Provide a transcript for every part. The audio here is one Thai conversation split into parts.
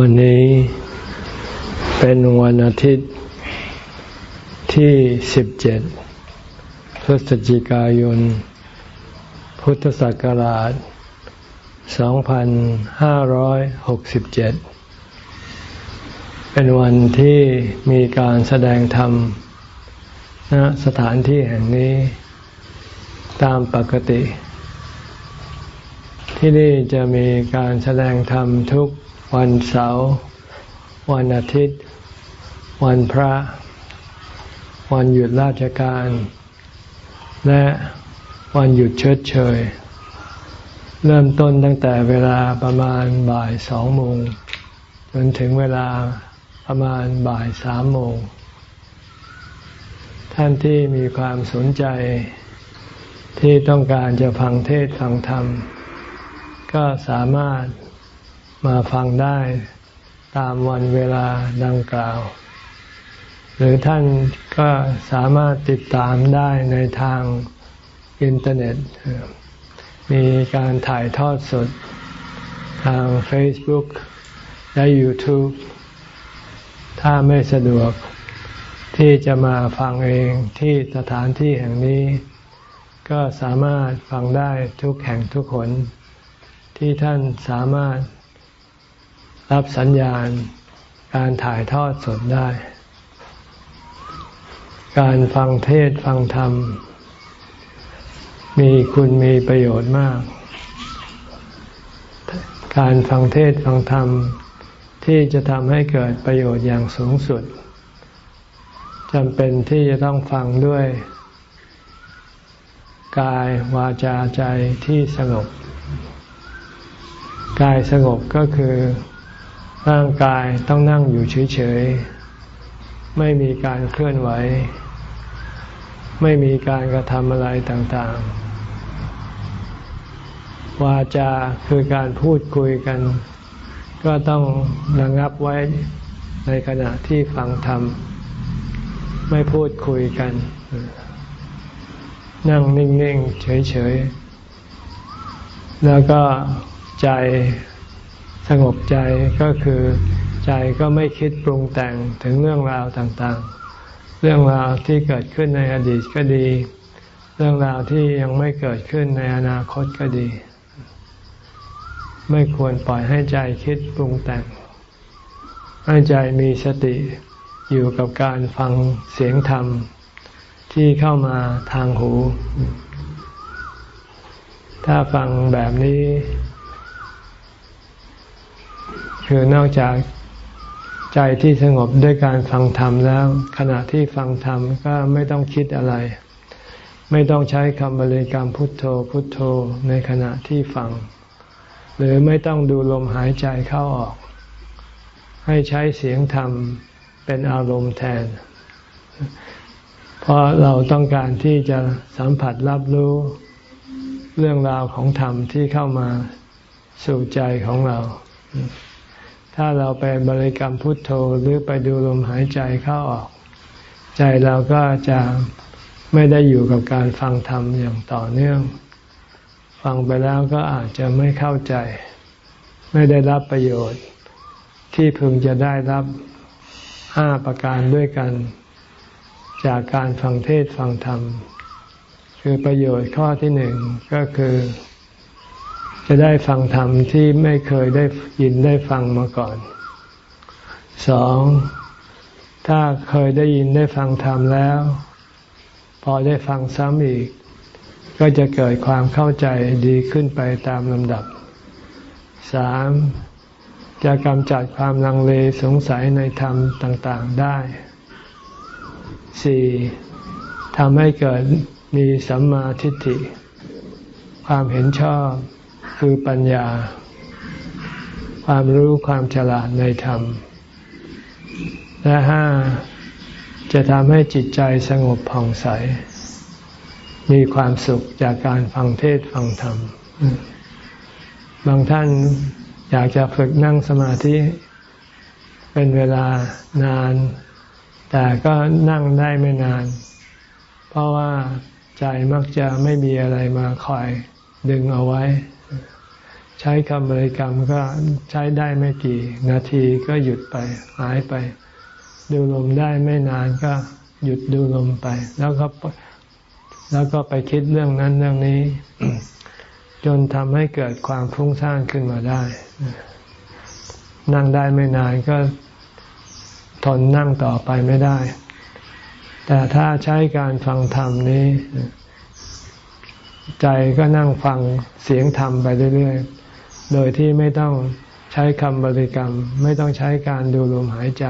วันนี้เป็นวันอาทิตย์ที่ 17 พฤศจิกายน พุทธศักราช 2567 เป็นวันที่มีการแสดงธรรมณสถานที่แห่งนี้ตามปกติ ที่นี่จะมีการแสดงธรรมทุก วันเสาร์ วันอาทิตย์ วันพระ วันหยุดราชการ และวันหยุดเชิดเชย เริ่มต้นตั้งแต่เวลาประมาณบ่ายสองโมง จนถึงเวลาประมาณบ่ายสามโมง ท่านที่มีความสนใจที่ต้องการจะฟังเทศฟังธรรม ก็สามารถ มาฟังได้ตามวันเวลาดังกล่าว หรือท่านก็สามารถติดตามได้ในทางอินเทอร์เน็ต มีการถ่ายทอดสด ทาง Facebook และ YouTube ถ้าไม่สะดวกที่จะมาฟังเองที่สถานที่แห่งนี้ ก็สามารถฟังได้ทุกแห่งทุกคนที่ท่านสามารถ รับสัญญาณการถ่ายทอดสดได้ การฟังเทศฟังธรรม มีคุณมีประโยชน์มาก การฟังเทศฟังธรรม ที่จะทำให้เกิดประโยชน์อย่างสูงสุดจำเป็นที่จะต้องฟังด้วย กายวาจาใจที่สงบ กายสงบก็คือ ร่างกายต้องนั่งอยู่เฉยๆ ไม่มีการเคลื่อนไหว ไม่มีการกระทำอะไรต่างๆ วาจาคือการพูดคุยกัน ก็ต้องระงับไว้ในขณะที่ฟังธรรม ไม่พูดคุยกัน นั่งนิ่ง ๆ เฉย ๆ แล้วก็ใจ สงบใจก็คือใจก็ไม่คิดปรุงแต่งถึงเรื่องราวต่างๆ เรื่องราวที่เกิดขึ้นในอดีตก็ดี เรื่องราวที่ยังไม่เกิดขึ้นในอนาคตก็ดี ไม่ควรปล่อยให้ใจคิดปรุงแต่ง ให้ใจมีสติอยู่กับการฟังเสียงธรรมที่เข้ามาทางหู ถ้าฟังแบบนี้ คือนอกจากใจที่สงบด้วยการฟังธรรมแล้ว ขณะที่ฟังธรรมก็ไม่ต้องคิดอะไร ไม่ต้องใช้คำบริกรรมพุทโธพุทโธในขณะที่ฟัง หรือไม่ต้องดูลมหายใจเข้าออก ให้ใช้เสียงธรรมเป็นอารมณ์แทน เพราะเราต้องการที่จะสัมผัสรับรู้เรื่องราวของธรรมที่เข้ามาสู่ใจของเรา ถ้าเราไปบริกรรมพุทโธหรือไปดูลมหายใจเข้าออก ใจเราก็จะไม่ได้อยู่กับการฟังธรรมอย่างต่อเนื่อง ฟังไปแล้วก็อาจจะไม่เข้าใจ ไม่ได้รับประโยชน์ ที่พึงจะได้รับห้าประการด้วยกัน จากการฟังเทศฟังธรรม คือประโยชน์ข้อที่หนึ่งก็คือ จะได้ฟังธรรมที่ไม่เคยได้ยินได้ฟังมาก่อนสองถ้าเคยได้ยินได้ฟังธรรมแล้ว พอได้ฟังซ้ำอีก ก็จะเกิดความเข้าใจดีขึ้นไปตามลำดับสามจะกำจัดความลังเลสงสัยในธรรมต่าง ๆได้สี่ทำให้เกิดมีสัมมาทิฏฐิ ความเห็นชอบ คือปัญญา ความรู้ความฉลาดในธรรม และห้าจะทำให้จิตใจสงบผ่องใส มีความสุขจากการฟังเทศฟังธรรม บางท่านอยากจะฝึกนั่งสมาธิ เป็นเวลานาน แต่ก็นั่งได้ไม่นาน เพราะว่าใจมักจะไม่มีอะไรมาคอยดึงเอาไว้ ใช้คำบริกรรมก็ใช้ได้ไม่กี่ นาทีก็หยุดไปหายไป ดูลมได้ไม่นานก็หยุดดูลมไป แล้วก็แล้วก็ไปคิดเรื่องนั้นเรื่องนี้ จนทำให้เกิดความฟุ้งซ่านขึ้นมาได้ นั่งได้ไม่นานก็ทนนั่งต่อไปไม่ได้ แต่ถ้าใช้การฟังธรรมนี้ ใจก็นั่งฟังเสียงธรรมไปเรื่อยๆ โดยที่ไม่ต้องใช้คำบริกรรม ไม่ต้องใช้การดูลมหายใจ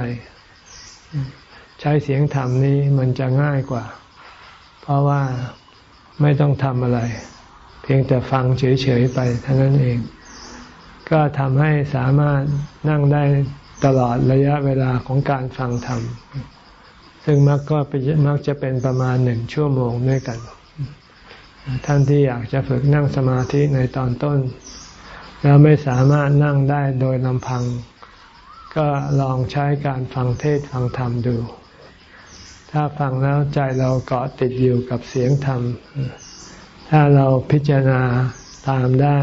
ใช้เสียงธรรมนี้มันจะง่ายกว่า เพราะว่าไม่ต้องทำอะไร เพียงแต่ฟังเฉยๆไปเท่านั้นเอง ก็ทำให้สามารถนั่งได้ตลอดระยะเวลาของการฟังธรรม ซึ่งมักก็มักจะเป็นประมาณหนึ่งชั่วโมงด้วยกัน ท่านที่อยากจะฝึกนั่งสมาธิในตอนต้น แล้วไม่สามารถนั่งได้โดยลำพัง ก็ลองใช้การฟังเทศฟังธรรมดู ถ้าฟังแล้วใจเราเกาะติดอยู่กับเสียงธรรม ถ้าเราพิจารณาตามได้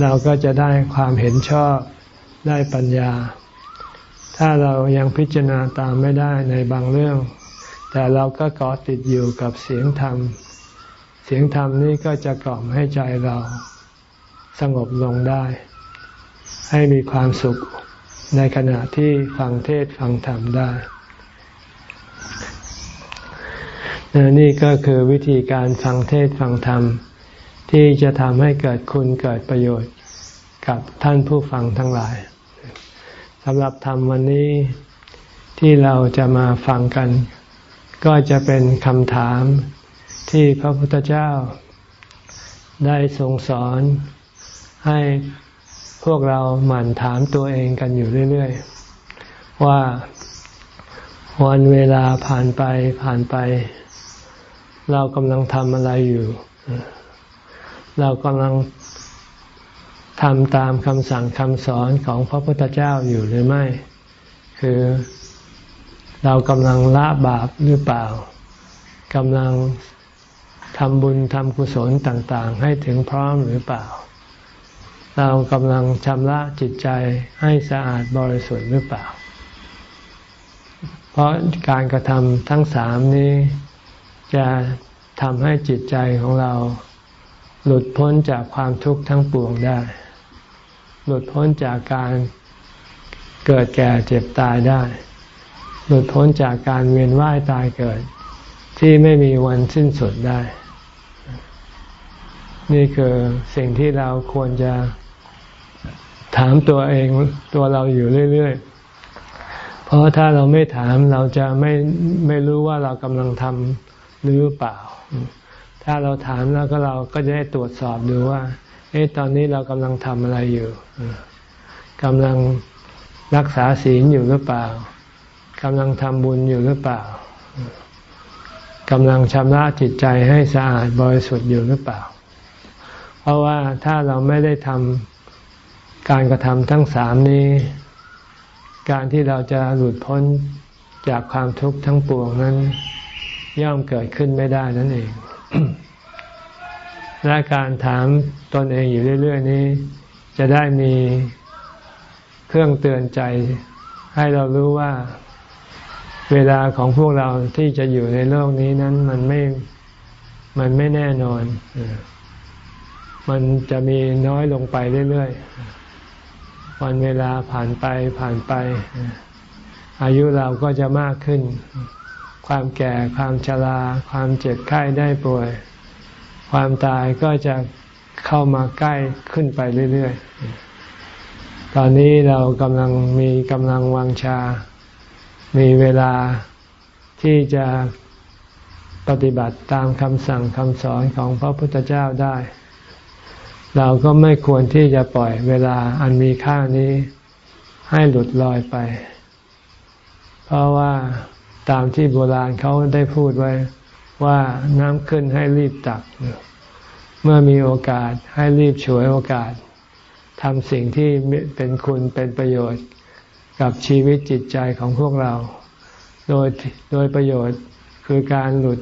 เราก็จะได้ความเห็นชอบได้ปัญญา ถ้าเรายังพิจารณาตามไม่ได้ในบางเรื่อง แต่เราก็เกาะติดอยู่กับเสียงธรรม เสียงธรรมนี้ก็จะกล่อมให้ใจเราสงบลงได้ ให้มีความสุขในขณะที่ฟังเทศฟังธรรมได้ นี่ก็คือวิธีการฟังเทศฟังธรรม ที่จะทำให้เกิดคุณเกิดประโยชน์กับท่านผู้ฟังทั้งหลายสำหรับธรรมวันนี้ที่เราจะมาฟังกัน ก็จะเป็นคำถาม ที่พระพุทธเจ้า ได้ทรงสอนให้พวกเราหมั่นถามตัวเองกันอยู่เรื่อย ๆ ว่าวันเวลาผ่านไปผ่านไป เรากำลังทำอะไรอยู่ เรากำลังทำตามคำสั่งคำสอนของพระพุทธเจ้าอยู่หรือไม่ คือเรากำลังละบาปหรือเปล่ากำลัง ทำบุญทำกุศลต่างๆ ให้ถึงพร้อมหรือเปล่า เรากำลังชำระจิตใจให้สะอาดบริสุทธิ์หรือเปล่า เพราะการกระทำทั้งสามนี้ จะทำให้จิตใจของเรา หลุดพ้นจากความทุกข์ทั้งปวงได้ หลุดพ้นจากการเกิดแก่เจ็บตายได้ หลุดพ้นจากการเวียนว่ายตายเกิดที่ไม่มีวันสิ้นสุดได้ นี่คือสิ่งที่เราควรจะถามตัวเองตัวเราอยู่เรื่อยๆ เพราะถ้าเราไม่ถามเราจะไม่ไม่รู้ว่าเรากำลังทำหรือเปล่า ถ้าเราถามแล้วก็เราก็จะได้ตรวจสอบดูว่า เอ๊ะตอนนี้เรากำลังทำอะไรอยู่กำลังรักษาศีลอยู่หรือเปล่ากำลังทำบุญอยู่หรือเปล่ากำลังชำระจิตใจให้สะอาดบริสุทธิ์อยู่หรือเปล่า เพราะว่าถ้าเราไม่ได้ทำการกระทำทั้งสามนี้ การที่เราจะหลุดพ้นจากความทุกข์ทั้งปวงนั้น ย่อมเกิดขึ้นไม่ได้นั่นเอง และการถามตนเองอยู่เรื่อย ๆ นี้ จะได้มีเครื่องเตือนใจ ให้เรารู้ว่าเวลาของพวกเราที่จะอยู่ในโลกนี้นั้นมันไม่ มันไม่แน่นอน มันจะมีน้อยลงไปเรื่อยๆ วันเวลาผ่านไปผ่านไป อายุเราก็จะมากขึ้น ความแก่ความชรา ความเจ็บไข้ได้ป่วย ความตายก็จะเข้ามาใกล้ขึ้นไปเรื่อยๆ ตอนนี้เรากำลังมีกำลังวังชา มีเวลาที่จะปฏิบัติตามคำสั่งคำสอนของพระพุทธเจ้าได้ เราก็ไม่ควรที่จะปล่อยเวลาอันมีค่านี้ให้หลุดลอยไป เพราะว่าตามที่โบราณเขาได้พูดไว้ว่าน้ำขึ้นให้รีบตัก เมื่อมีโอกาสให้รีบฉวยโอกาสทำสิ่งที่เป็นคุณเป็นประโยชน์กับชีวิตจิตใจของพวกเรา โดยโดยประโยชน์คือการหลุด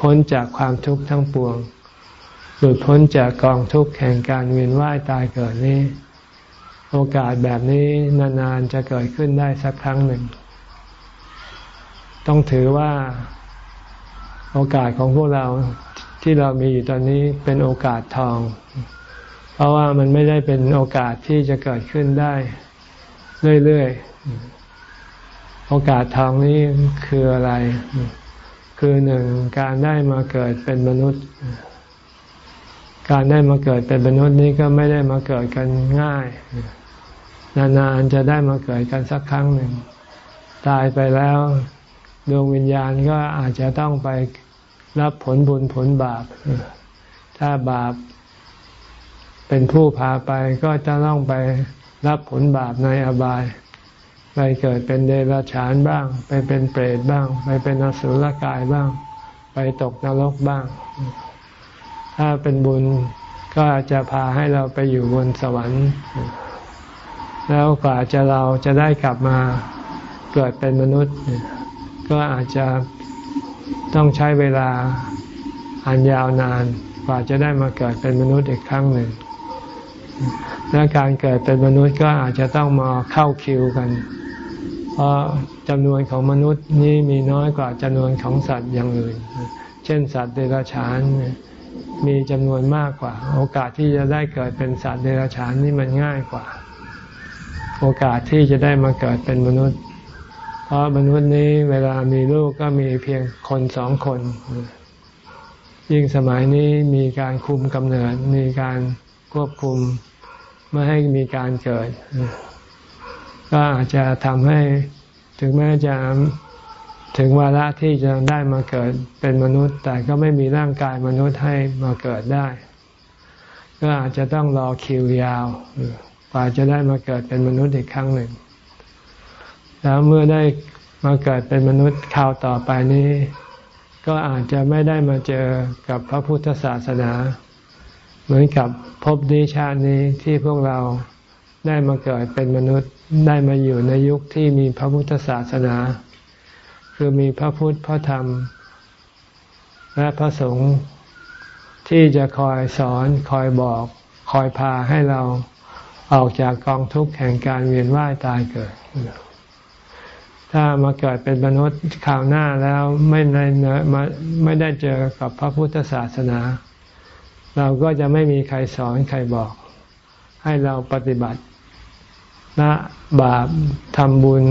พ้นจากความทุกข์ทั้งปวง หลุดพ้นจากกองทุกข์แห่งการเวียนว่ายตายเกิดนี้ โอกาสแบบนี้นานๆจะเกิดขึ้นได้สักครั้งหนึ่ง ต้องถือว่าโอกาสของพวกเราที่เรามีอยู่ตอนนี้เป็นโอกาสทอง เพราะว่ามันไม่ได้เป็นโอกาสที่จะเกิดขึ้นได้เรื่อยๆ โอกาสทองนี้คืออะไร คือหนึ่งการได้มาเกิดเป็นมนุษย์ การได้มาเกิดเป็นมนุษย์นี้ก็ไม่ได้มาเกิดกันง่าย นานๆจะได้มาเกิดกันสักครั้งหนึ่ง ตายไปแล้วดวงวิญญาณก็อาจจะต้องไปรับผลบุญผลบาป ถ้าบาปเป็นผู้พาไปก็จะต้องไปรับผลบาปในอบาย ไปเกิดเป็นเดรัจฉานบ้าง ไปเป็นเปรตบ้าง ไปเป็นอสุรกายบ้าง ไปตกนรกบ้าง ถ้าเป็นบุญก็จะพาให้เราไปอยู่บนสวรรค์ แล้วกว่าจะเราจะได้กลับมาเกิดเป็นมนุษย์ ก็อาจจะต้องใช้เวลาอันยาวนานกว่าจะได้มาเกิดเป็นมนุษย์อีกครั้งหนึ่งและการเกิดเป็นมนุษย์ก็อาจจะต้องมาเข้าคิวกัน เพราะจำนวนของมนุษย์นี้มีน้อยกว่าจำนวนของสัตว์อย่างอื่น เช่นสัตว์เดรัจฉาน มีจำนวนมากกว่า โอกาสที่จะได้เกิดเป็นสัตว์เดรัจฉานนี่มันง่ายกว่า โอกาสที่จะได้มาเกิดเป็นมนุษย์ เพราะมนุษย์นี้เวลามีลูกก็มีเพียงคนสองคน ยิ่งสมัยนี้มีการคุมกำเนิด มีการควบคุมไม่ให้มีการเกิด ก็อาจจะทำให้ถึงแม้จะ ถึงวาระที่จะได้มาเกิดเป็นมนุษย์ แต่ก็ไม่มีร่างกายมนุษย์ให้มาเกิดได้ ก็อาจจะต้องรอคิวยาวกว่าจะได้มาเกิดเป็นมนุษย์อีกครั้งหนึ่ง แล้วเมื่อได้มาเกิดเป็นมนุษย์คราวต่อไปนี้ ก็อาจจะไม่ได้มาเจอกับพระพุทธศาสนา เหมือนกับพบดีชาตินี้ที่พวกเราได้มาเกิดเป็นมนุษย์ได้มาอยู่ในยุคที่มีพระพุทธศาสนา คือมีพระพุทธพระธรรม และพระสงฆ์ที่จะคอยสอนคอยบอกคอยพาให้เราออกจากกองทุกข์แห่งการเวียนว่ายตายเกิด ถ้ามาเกิดเป็นมนุษย์ข่าวหน้าแล้วไม่ได้มาไม่ได้เจอกับพระพุทธศาสนา เราก็จะไม่มีใครสอนใครบอก ให้เราปฏิบัติละบาปทำบุญ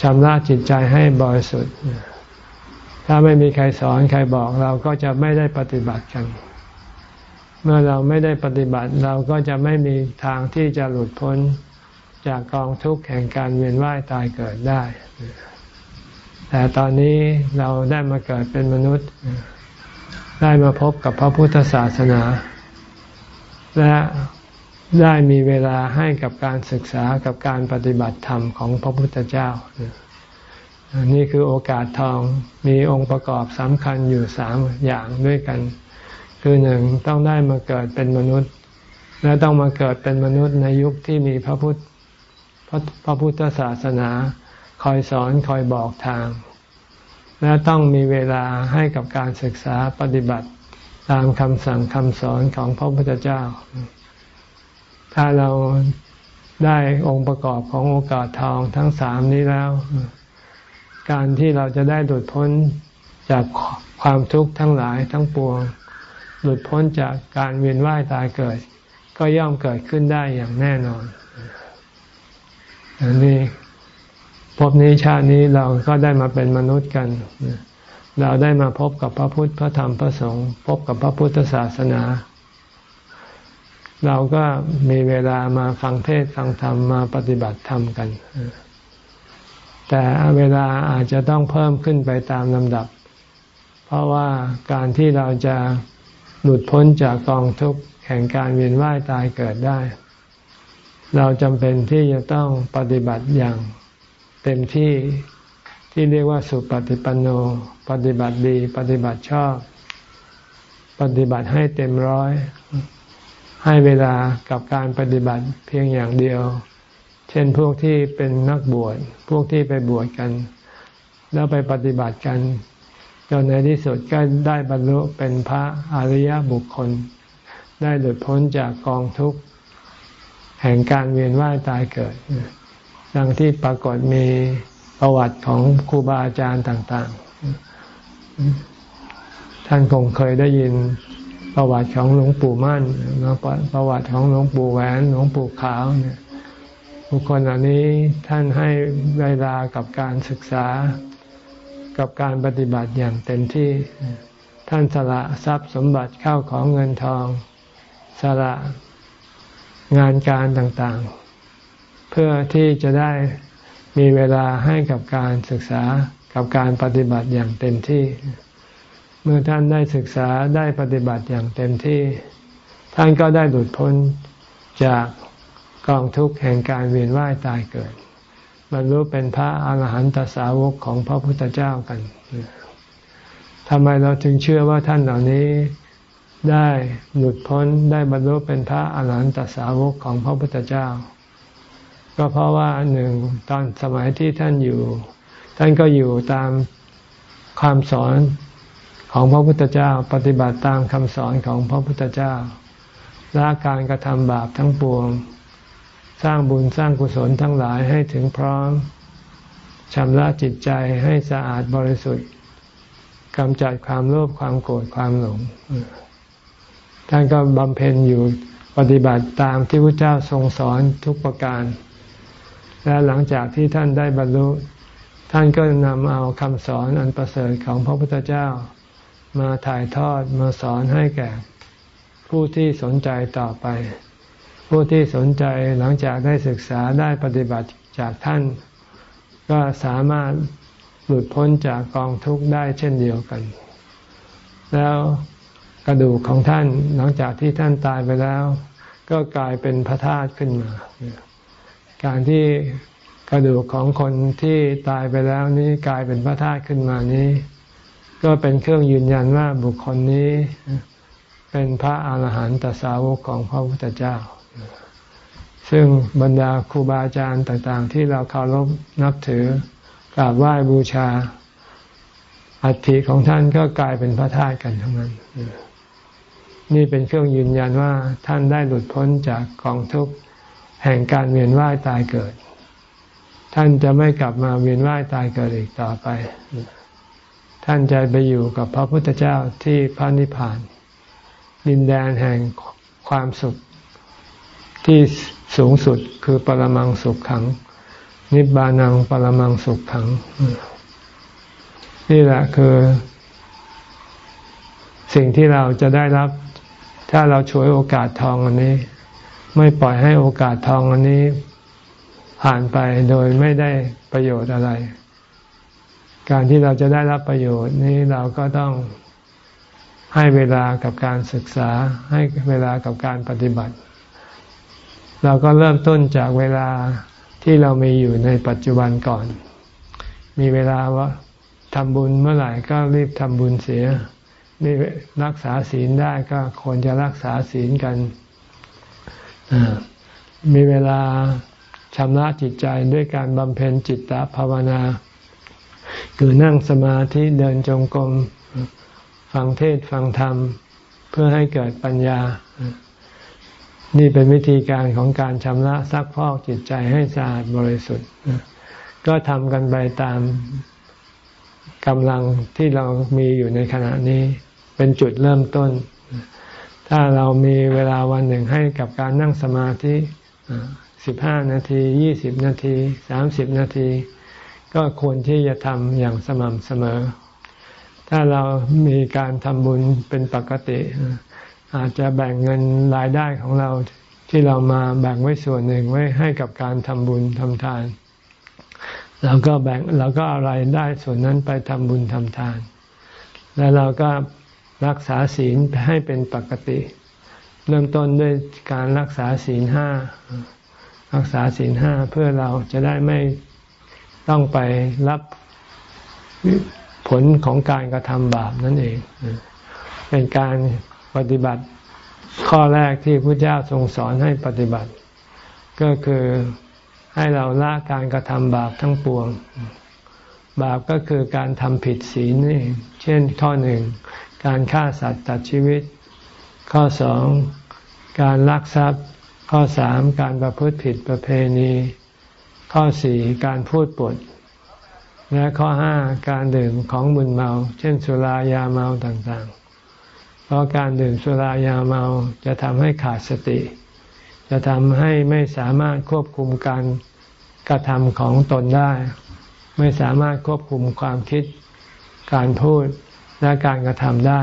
ชำระจิตใจให้บริสุทธิ์ ถ้าไม่มีใครสอนใครบอกเราก็จะไม่ได้ปฏิบัติกัน เมื่อเราไม่ได้ปฏิบัติเราก็จะไม่มีทางที่จะหลุดพ้นจากกองทุกข์แห่งการเวียนว่ายตายเกิดได้ แต่ตอนนี้เราได้มาเกิดเป็นมนุษย์ ได้มาพบกับพระพุทธศาสนา และ ได้มีเวลาให้กับการศึกษากับการปฏิบัติธรรมของพระพุทธเจ้า นี่คือโอกาสทองมีองค์ประกอบสำคัญอยู่สามอย่างด้วยกัน คือหนึ่งต้องได้มาเกิดเป็นมนุษย์ และต้องมาเกิดเป็นมนุษย์ในยุคที่มีพระพุทธพระพระพุทธศาสนาคอยสอนคอยบอกทาง และต้องมีเวลาให้กับการศึกษาปฏิบัติตามคำสั่งคำสอนของพระพุทธเจ้า ถ้าเราได้องค์ประกอบของโอกาสทองทั้งสามนี้แล้ว การที่เราจะได้หลุดพ้นจากความทุกข์ทั้งหลายทั้งปวง หลุดพ้นจากการเวียนว่ายตายเกิด ก็ย่อมเกิดขึ้นได้อย่างแน่นอนอันนี้พบนี้ชาตินี้เราก็ได้มาเป็นมนุษย์กัน เราได้มาพบกับพระพุทธพระธรรมพระสงฆ์พบกับพระพุทธศาสนา เราก็มีเวลามาฟังเทศฟังธรรมมาปฏิบัติธรรมกัน แต่เวลาอาจจะต้องเพิ่มขึ้นไปตามลำดับ เพราะว่าการที่เราจะหลุดพ้นจากกองทุกข์แห่งการเวียนว่ายตายเกิดได้ เราจำเป็นที่จะต้องปฏิบัติอย่างเต็มที่ที่เรียกว่าสุปฏิปันโน ปฏิบัติดี ปฏิบัติชอบ ปฏิบัติให้เต็มร้อย ให้เวลากับการปฏิบัติเพียงอย่างเดียว เช่นพวกที่เป็นนักบวช พวกที่ไปบวชกัน แล้วไปปฏิบัติกัน จนในที่สุดก็ได้บรรลุเป็นพระอริยบุคคล ได้หลุดพ้นจากกองทุกข์ แห่งการเวียนว่ายตายเกิด ดังที่ปรากฏมีประวัติของครูบาอาจารย์ต่าง ๆ ท่านคงเคยได้ยิน ประวัติของหลวงปู่มั่นประวัติของหลวงปู่แหวนหลวงปู่ขาวเนี่ยบุคคลเหล่านี้ท่านให้เวลากับการศึกษากับการปฏิบัติอย่างเต็มที่ ท่านสละทรัพย์สมบัติเข้าของเงินทอง สละงานการต่างๆ เพื่อที่จะได้มีเวลาให้กับการศึกษากับการปฏิบัติอย่างเต็มที่ เมื่อท่านได้ศึกษาได้ปฏิบัติอย่างเต็มที่ ท่านก็ได้หลุดพ้นจากกองทุกข์แห่งการเวียนว่ายตายเกิด บรรลุเป็นพระอาหารหันตสาวกของพระพุทธเจ้ากันทำไมเราจึงเชื่อว่าท่านเหล่านี้ได้หลุดพ้นได้บรรลุเป็นพระอาหารหันตสาวกของพระพุทธเจ้า ก็เพราะว่าหนึ่งตอนสมัยที่ท่านอยู่ ท่านก็อยู่ตามคำสอน ของพระพุทธเจ้าปฏิบัติตามคำสอนของพระพุทธเจ้าละการกระทำบาปทั้งปวง สร้างบุญสร้างกุศลทั้งหลายให้ถึงพร้อมชำระจิตใจให้สะอาดบริสุทธิ์กำจัดความโลภความโกรธความหลงท่านก็บำเพ็ญอยู่ปฏิบัติตามที่พระเจ้าทรงสอนทุกประการ และหลังจากที่ท่านได้บรรลุ ท่านก็นำเอาคำสอนอันประเสริฐของพระพุทธเจ้า มาถ่ายทอดมาสอนให้แก่ ผู้ที่สนใจต่อไป ผู้ที่สนใจหลังจากได้ศึกษาได้ปฏิบัติจากท่าน ก็สามารถหลุดพ้นจากกองทุกข์ได้เช่นเดียวกัน แล้วกระดูกของท่านหลังจากที่ท่านตายไปแล้ว ก็กลายเป็นพระธาตุขึ้นมา การที่กระดูกของคนที่ตายไปแล้วนี้กลายเป็นพระธาตุขึ้นมานี้ ก็เป็นเครื่องยืนยันว่าบุคคลนี้เป็นพระอาหารหันตสาวกของพระพุทธเจ้า ซึ่งบรรดาครูบาอาจารย์ต่างๆ ที่เราเคารพนับถือกราบไหว้บูชา อัฐิของท่านก็กลายเป็นพระธาตุกันทั้งนั้น นี่เป็นเครื่องยืนยันว่าท่านได้หลุดพ้นจากกองทุกข์แห่งการเวียนว่ายตายเกิด ท่านจะไม่กลับมาเวียนว่ายตายเกิดอีกต่อไป ท่านจะไปอยู่กับพระพุทธเจ้าที่พระนิพพาน ดินแดนแห่งความสุขที่สูงสุดคือปรมังสุขขัง นิบานังปรมังสุขขัง นี่แหละคือ สิ่งที่เราจะได้รับ ถ้าเราช่วยโอกาสทองอันนี้ ไม่ปล่อยให้โอกาสทองอันนี้ผ่านไปโดยไม่ได้ประโยชน์อะไร การที่เราจะได้รับประโยชน์นี้เราก็ต้องให้เวลากับการศึกษา ให้เวลากับการปฏิบัติ เราก็เริ่มต้นจากเวลาที่เรามีอยู่ในปัจจุบันก่อน มีเวลาว่าทำบุญเมื่อไหร่ก็รีบทำบุญเสียมีรักษาศีลได้ก็ควรจะรักษาศีลกัน มีเวลาชำระจิตใจด้วยการบำเพ็ญจิตตภาวนา คือนั่งสมาธิเดินจงกรมฟังเทศฟังธรรม เพื่อให้เกิดปัญญา นี่เป็นวิธีการของการชำระซักพอกจิตใจให้สะอาดบริสุทธิ์ ก็ทำกันไปตามกำลังที่เรามีอยู่ในขณะนี้ เป็นจุดเริ่มต้น ถ้าเรามีเวลาวันหนึ่งให้กับการนั่งสมาธิสิบห้านาทียี่สิบนาทีสามสิบนาที ก็ควรที่จะทำอย่างสม่ำเสมอ ถ้าเรามีการทำบุญเป็นปกติ อาจจะแบ่งเงินรายได้ของเราที่เรามาแบ่งไว้ส่วนหนึ่งไว้ให้กับการทำบุญทำทานเราก็แบ่งเราก็อะไรได้ส่วนนั้นไปทำบุญทำทาน แล้วเราก็รักษาศีลให้เป็นปกติ เริ่มต้นด้วยการรักษาศีลห้ารักษาศีลห้าเพื่อเราจะได้ไม่ ต้องไปรับผลของการกระทำบาปนั่นเอง เป็นการปฏิบัติข้อแรกที่พระเจ้าทรงสอนให้ปฏิบัติ ก็คือให้เราละการกระทำบาปทั้งปวง บาปก็คือการทำผิดศีลนี่เช่นข้อหนึ่ง การฆ่าสัตว์ตัดชีวิต ข้อสองการลักทรัพย์ ข้อสามการประพฤติผิดประเพณี ข้อสี่การพูดปด และข้อห้าการดื่มของมึนเมา เช่นสุรายาเมาต่างๆ เพราะการดื่มสุรายาเมาจะทำให้ขาดสติ จะทำให้ไม่สามารถควบคุมการกระทำของตนได้ ไม่สามารถควบคุมความคิด การพูดและการกระทำได้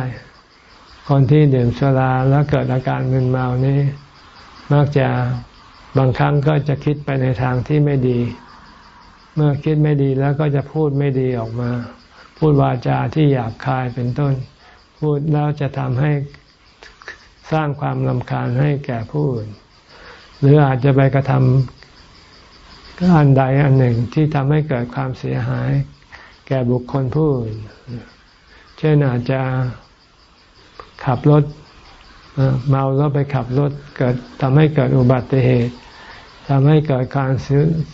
คนที่ดื่มสุราแล้วเกิดอาการมึนเมานี้ มักจะ บางครั้งก็จะคิดไปในทางที่ไม่ดี เมื่อคิดไม่ดีแล้วก็จะพูดไม่ดีออกมา พูดวาจาที่หยาบคายเป็นต้น พูดแล้วจะทำให้สร้างความลำคาญให้แก่ผู้อื่น หรืออาจจะไปกระทำก็อันใดอันหนึ่งที่ทำให้เกิดความเสียหาย แก่บุคคลผู้อื่น เช่นอาจจะขับรถ เมาแล้วไปขับรถเกิดทำให้เกิดอุบัติเหตุทำให้เกิดการ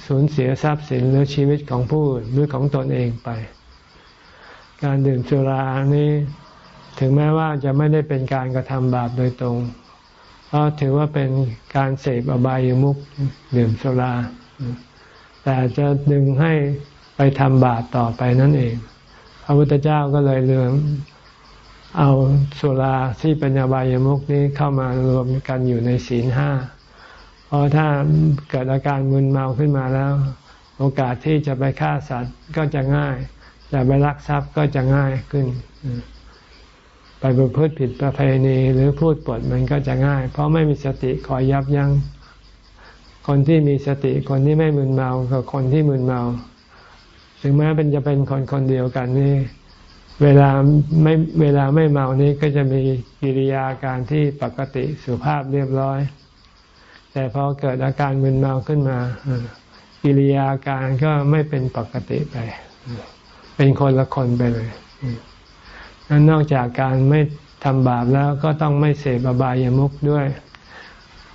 สูญเสียทรัพย์สินหรือชีวิตของผู้อื่นหรือของตนเองไป การดื่มสุรานี้ถึงแม้ว่าจะไม่ได้เป็นการกระทำบาปโดยตรง เพราะถือว่าเป็นการเสพอบายามุขดื่มสุรา แต่จะดึงให้ไปทำบาปต่อไปนั่นเอง พระพุทธเจ้าก็เลยเลืม เอาสุราที่เป็นอบายามุกนี้เข้ามารวมกันอยู่ในศีลห้า เพราะถ้าเกิดอาการมึนเมาขึ้นมาแล้ว โอกาสที่จะไปฆ่าสัตว์ก็จะง่าย จะไปลักทรัพย์ก็จะง่ายขึ้น ไปประพฤติผิดประเพณีหรือพูดปดมันก็จะง่าย เพราะไม่มีสติคอยยับยัง้ง คนที่มีสติคนที่ไม่มึนเมากับคนที่มึนเมา ถึงแม้เป็นจะเป็นคนคนเดียวกันนี่ เวลาไม่เวลาไม่เมานี้ก็จะมีกิริยาการที่ปกติสุภาพเรียบร้อย แต่พอเกิดอาการมึนเมาขึ้นมากิริยาการก็ไม่เป็นปกติไป เป็นคนละคนไปเลยนั้นนอกจากการไม่ทำบาปแล้วก็ต้องไม่เสพอบายามุขด้วย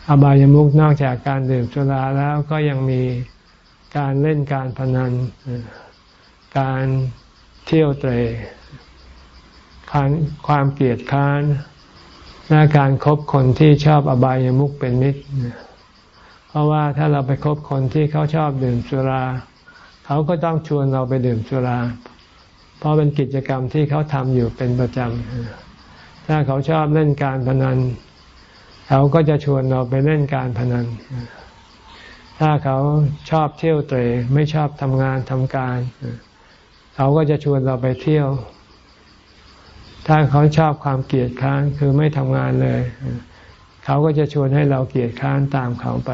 อบายามุขนอกจากการดื่มสุราแล้วก็ยังมีการเล่นการพนัน การเที่ยวเตะ ความเกลียดค้านและการครบคนที่ชอบอบายามุขเป็นมิตร เพราะว่าถ้าเราไปคบคนที่เขาชอบดื่มสุรา เขาก็ต้องชวนเราไปดื่มสุรา เพราะเป็นกิจกรรมที่เขาทำอยู่เป็นประจำ ถ้าเขาชอบเล่นการพนัน เขาก็จะชวนเราไปเล่นการพนัน ถ้าเขาชอบเที่ยวเตะไม่ชอบทำงานทำการ เขาก็จะชวนเราไปเที่ยว ถ้าเขาชอบความเกลียดค้านคือไม่ทำงานเลย เขาก็จะชวนให้เราเกลียดค้านตามเขาไป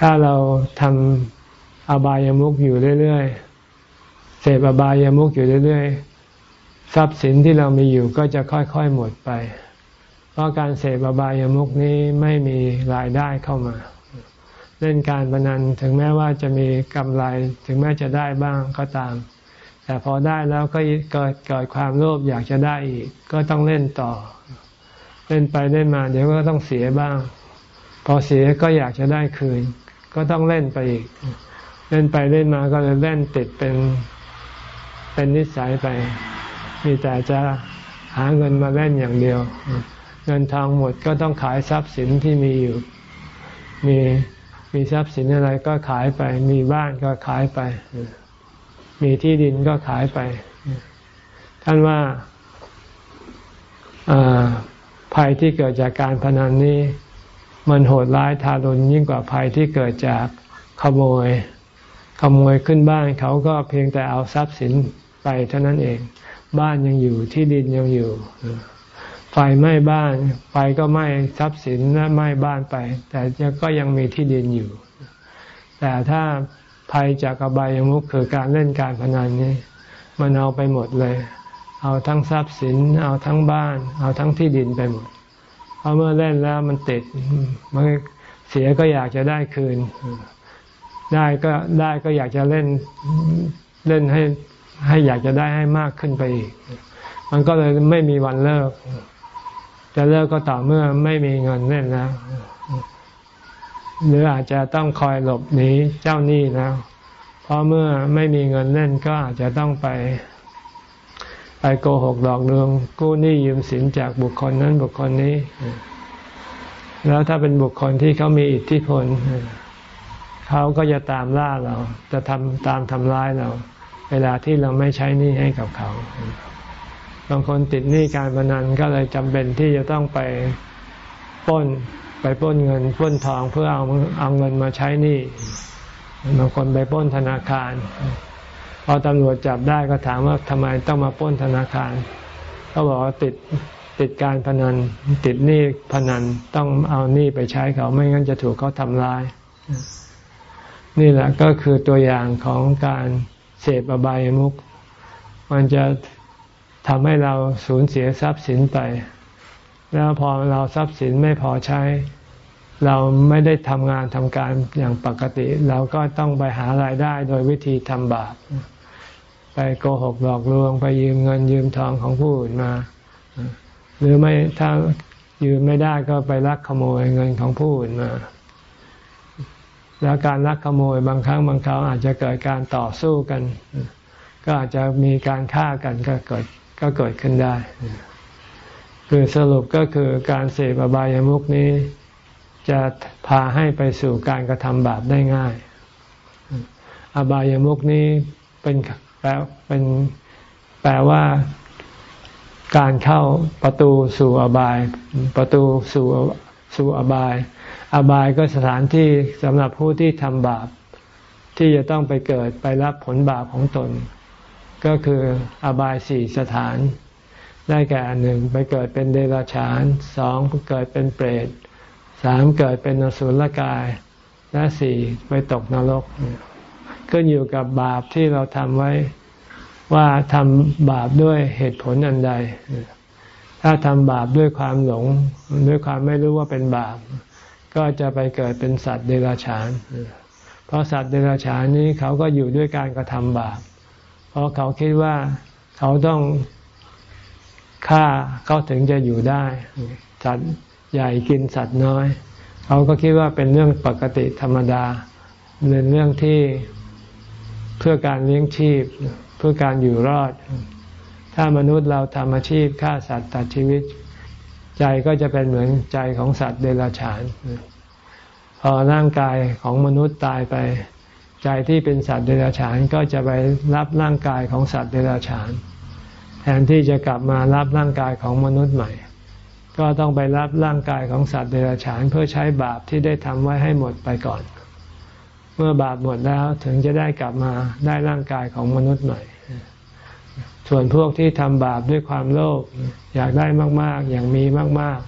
ถ้าเราทำอบายามุกอยู่เรื่อยๆเสพอบายามุกอยู่เรื่อยๆทรัพย์สินที่เรามีอยู่ก็จะค่อยๆหมดไป เพราะการเสพอบายามุกนี้ไม่มีรายได้เข้ามาเล่นการพนันถึงแม้ว่าจะมีกำไรถึงแม้จะได้บ้างก็ตาม แต่พอได้แล้วก็เกิดเกิดความโลภอยากจะได้อีก ก็ต้องเล่นต่อ เล่นไปเล่นมา เดี๋ยวก็ต้องเสียบ้าง พอเสียก็อยากจะได้คืน ก็ต้องเล่นไปอีก เล่นไปเล่นมาก็เลยเล่นติดเป็นเป็นนิสัยไป มีแต่จะหาเงินมาเล่นอย่างเดียว เงินทองหมดก็ต้องขายทรัพย์สินที่มีอยู่ มีมีทรัพย์สินอะไรก็ขายไป มีบ้านก็ขายไป มีที่ดินก็ขายไป ท่านว่าภัยที่เกิดจากการพนันนี้ มันโหดร้ายทารุณยิ่งกว่าภัยที่เกิดจากขโมย ขโมยขึ้นบ้านเขาก็เพียงแต่เอาทรัพย์สินไปเท่านั้นเอง บ้านยังอยู่ที่ดินยังอยู่ไฟไหม้บ้านไฟก็ไหม้ทรัพย์สินและไหม้บ้านไป แต่ก็ยังมีที่ดินอยู่ แต่ถ้า ภัยจากอบายมุขคือการเล่นการพนันนี่มันเอาไปหมดเลย เอาทั้งทรัพย์สิน เอาทั้งบ้าน เอาทั้งที่ดินไปหมดเพราะเมื่อเล่นแล้วมันติดมันเสียก็อยากจะได้คืน ได้ก็ได้ก็อยากจะเล่นเล่นให้ให้อยากจะได้ให้มากขึ้นไปอีก มันก็เลยไม่มีวันเลิก จะเลิกก็ต่อเมื่อไม่มีเงินเล่นแล้ว หรืออาจจะต้องคอยหลบหนีเจ้าหนี้แล้วพราะเมื่อไม่มีเงินเล่นก็อาจจะต้องไป ไปโกหกหลอกลวงกู้หนี้ยืมสินจากบุคคลนั้นบุคคลนี้ แล้วถ้าเป็นบุคคลที่เขามีอิทธิพลเขาก็จะตามล่าเรา จะทำตามทำร้ายเรา เวลาที่เราไม่ใช้หนี้ให้กับเขาบางคนติดหนี้การพนันก็เลยจำเป็นที่จะต้องไปป้น ไปป้นเงินป้นทองเพื่อเอาเอาเงินมาใช้หนี้บางคนไปป้นธนาคาร พอตำรวจจับได้ก็ถามว่าทำไมต้องมาป้นธนาคารเขาบอกว่าติดติดการพนัน ติดหนี้พนันต้องเอาหนี้ไปใช้เขาไม่งั้นจะถูกเขาทำร้าย นี่แหละก็คือตัวอย่างของการเสพอบายมุขมันจะทำให้เราสูญเสียทรัพย์สินไป แล้วพอเราทรัพย์สินไม่พอใช้ เราไม่ได้ทำงานทำการอย่างปกติ เราก็ต้องไปหารายได้โดยวิธีทำบาปไปโกหกหลอกลวงไปยืมเงินยืมทองของผู้อื่นมา หรือไม่ถ้ายืมไม่ได้ก็ไปลักขโมยเงินของผู้อื่นมา แล้วการลักขโมยบางครั้งบางคราวอาจจะเกิดการต่อสู้กัน ก็อาจจะมีการฆ่ากันก็เกิดก็เกิดขึ้นได้ คือสรุปก็คือการเสพอบายามุกนี้ จะพาให้ไปสู่การกระทำบาปได้ง่าย อบายามุกนี้เป็นแปลเป็นแปลว่าการเข้าประตูสู่อบาย ประตูสู่สู่อบาย อบายก็สถานที่สำหรับผู้ที่ทำบาป ที่จะต้องไปเกิดไปรับผลบาปของตน ก็คืออบายสี่สถาน ได้แก่หนึ่งไปเกิดเป็นเดรัจฉานสองเกิดเป็นเปรตสามเกิดเป็นนสุลกาย และสี่ไปตกนรกขึ้นอยู่กับบาปที่เราทำไว้ว่าทำบาปด้วยเหตุผลอันใด ถ้าทำบาปด้วยความหลง ด้วยความไม่รู้ว่าเป็นบาป ก็จะไปเกิดเป็นสัตว์เดรัจฉาน เพราะสัตว์เดรัจฉานนี้เขาก็อยู่ด้วยการกระทำบาป เพราะเขาคิดว่าเขาต้อง ฆ่าเขาถึงจะอยู่ได้สัตว์ใหญ่กินสัตว์น้อย เขาก็คิดว่าเป็นเรื่องปกติธรรมดาเป็นเรื่องที่เพื่อการเลี้ยงชีพ เพื่อการอยู่รอด ถ้ามนุษย์เราทำอาชีพฆ่าสัตว์ตัดชีวิต ใจก็จะเป็นเหมือนใจของสัตว์เดรัจฉาน พอร่างกายของมนุษย์ตายไป ใจที่เป็นสัตว์เดรัจฉานก็จะไปรับร่างกายของสัตว์เดรัจฉาน แทนที่จะกลับมารับร่างกายของมนุษย์ใหม่ ก็ต้องไปรับร่างกายของสัตว์เดรัจฉานเพื่อใช้บาปที่ได้ทำไว้ให้หมดไปก่อน เมื่อบาปหมดแล้วถึงจะได้กลับมาได้ร่างกายของมนุษย์ใหม่ ส่วนพวกที่ทำบาปด้วยความโลภอยากได้มาก ๆ อย่างมีมาก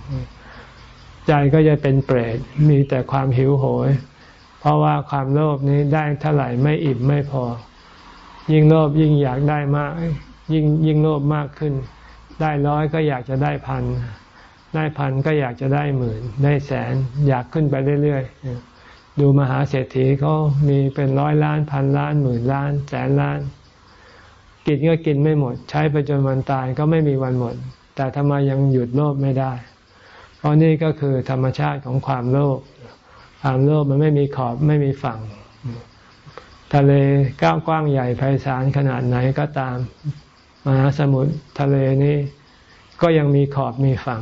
ๆ ใจก็จะเป็นเปรตมีแต่ความหิวโหย เพราะว่าความโลภนี้ได้เท่าไหร่ไม่อิ่มไม่พอ ยิ่งโลภยิ่งอยากได้มาก ยิ่งยิ่งโลภมากขึ้น ได้ร้อยก็อยากจะได้พันได้พันก็อยากจะได้หมื่น ได้แสนอยากขึ้นไปเรื่อยๆดูมหาเศรษฐีเขามีเป็นร้อยล้านพันล้านหมื่นล้าน แสนล้าน กินก็กินไม่หมด ใช้ไปจนวันตายก็ไม่มีวันหมด แต่ทำไมยังหยุดโลภไม่ได้ เพราะนี่ก็คือธรรมชาติของความโลภความโลภมันไม่มีขอบไม่มีฝั่ง ทะเลก้าวกว้างใหญ่ไพศาลขนาดไหนก็ตาม มหาสมุทรทะเลนี้ ก็ยังมีขอบมีฝั่ง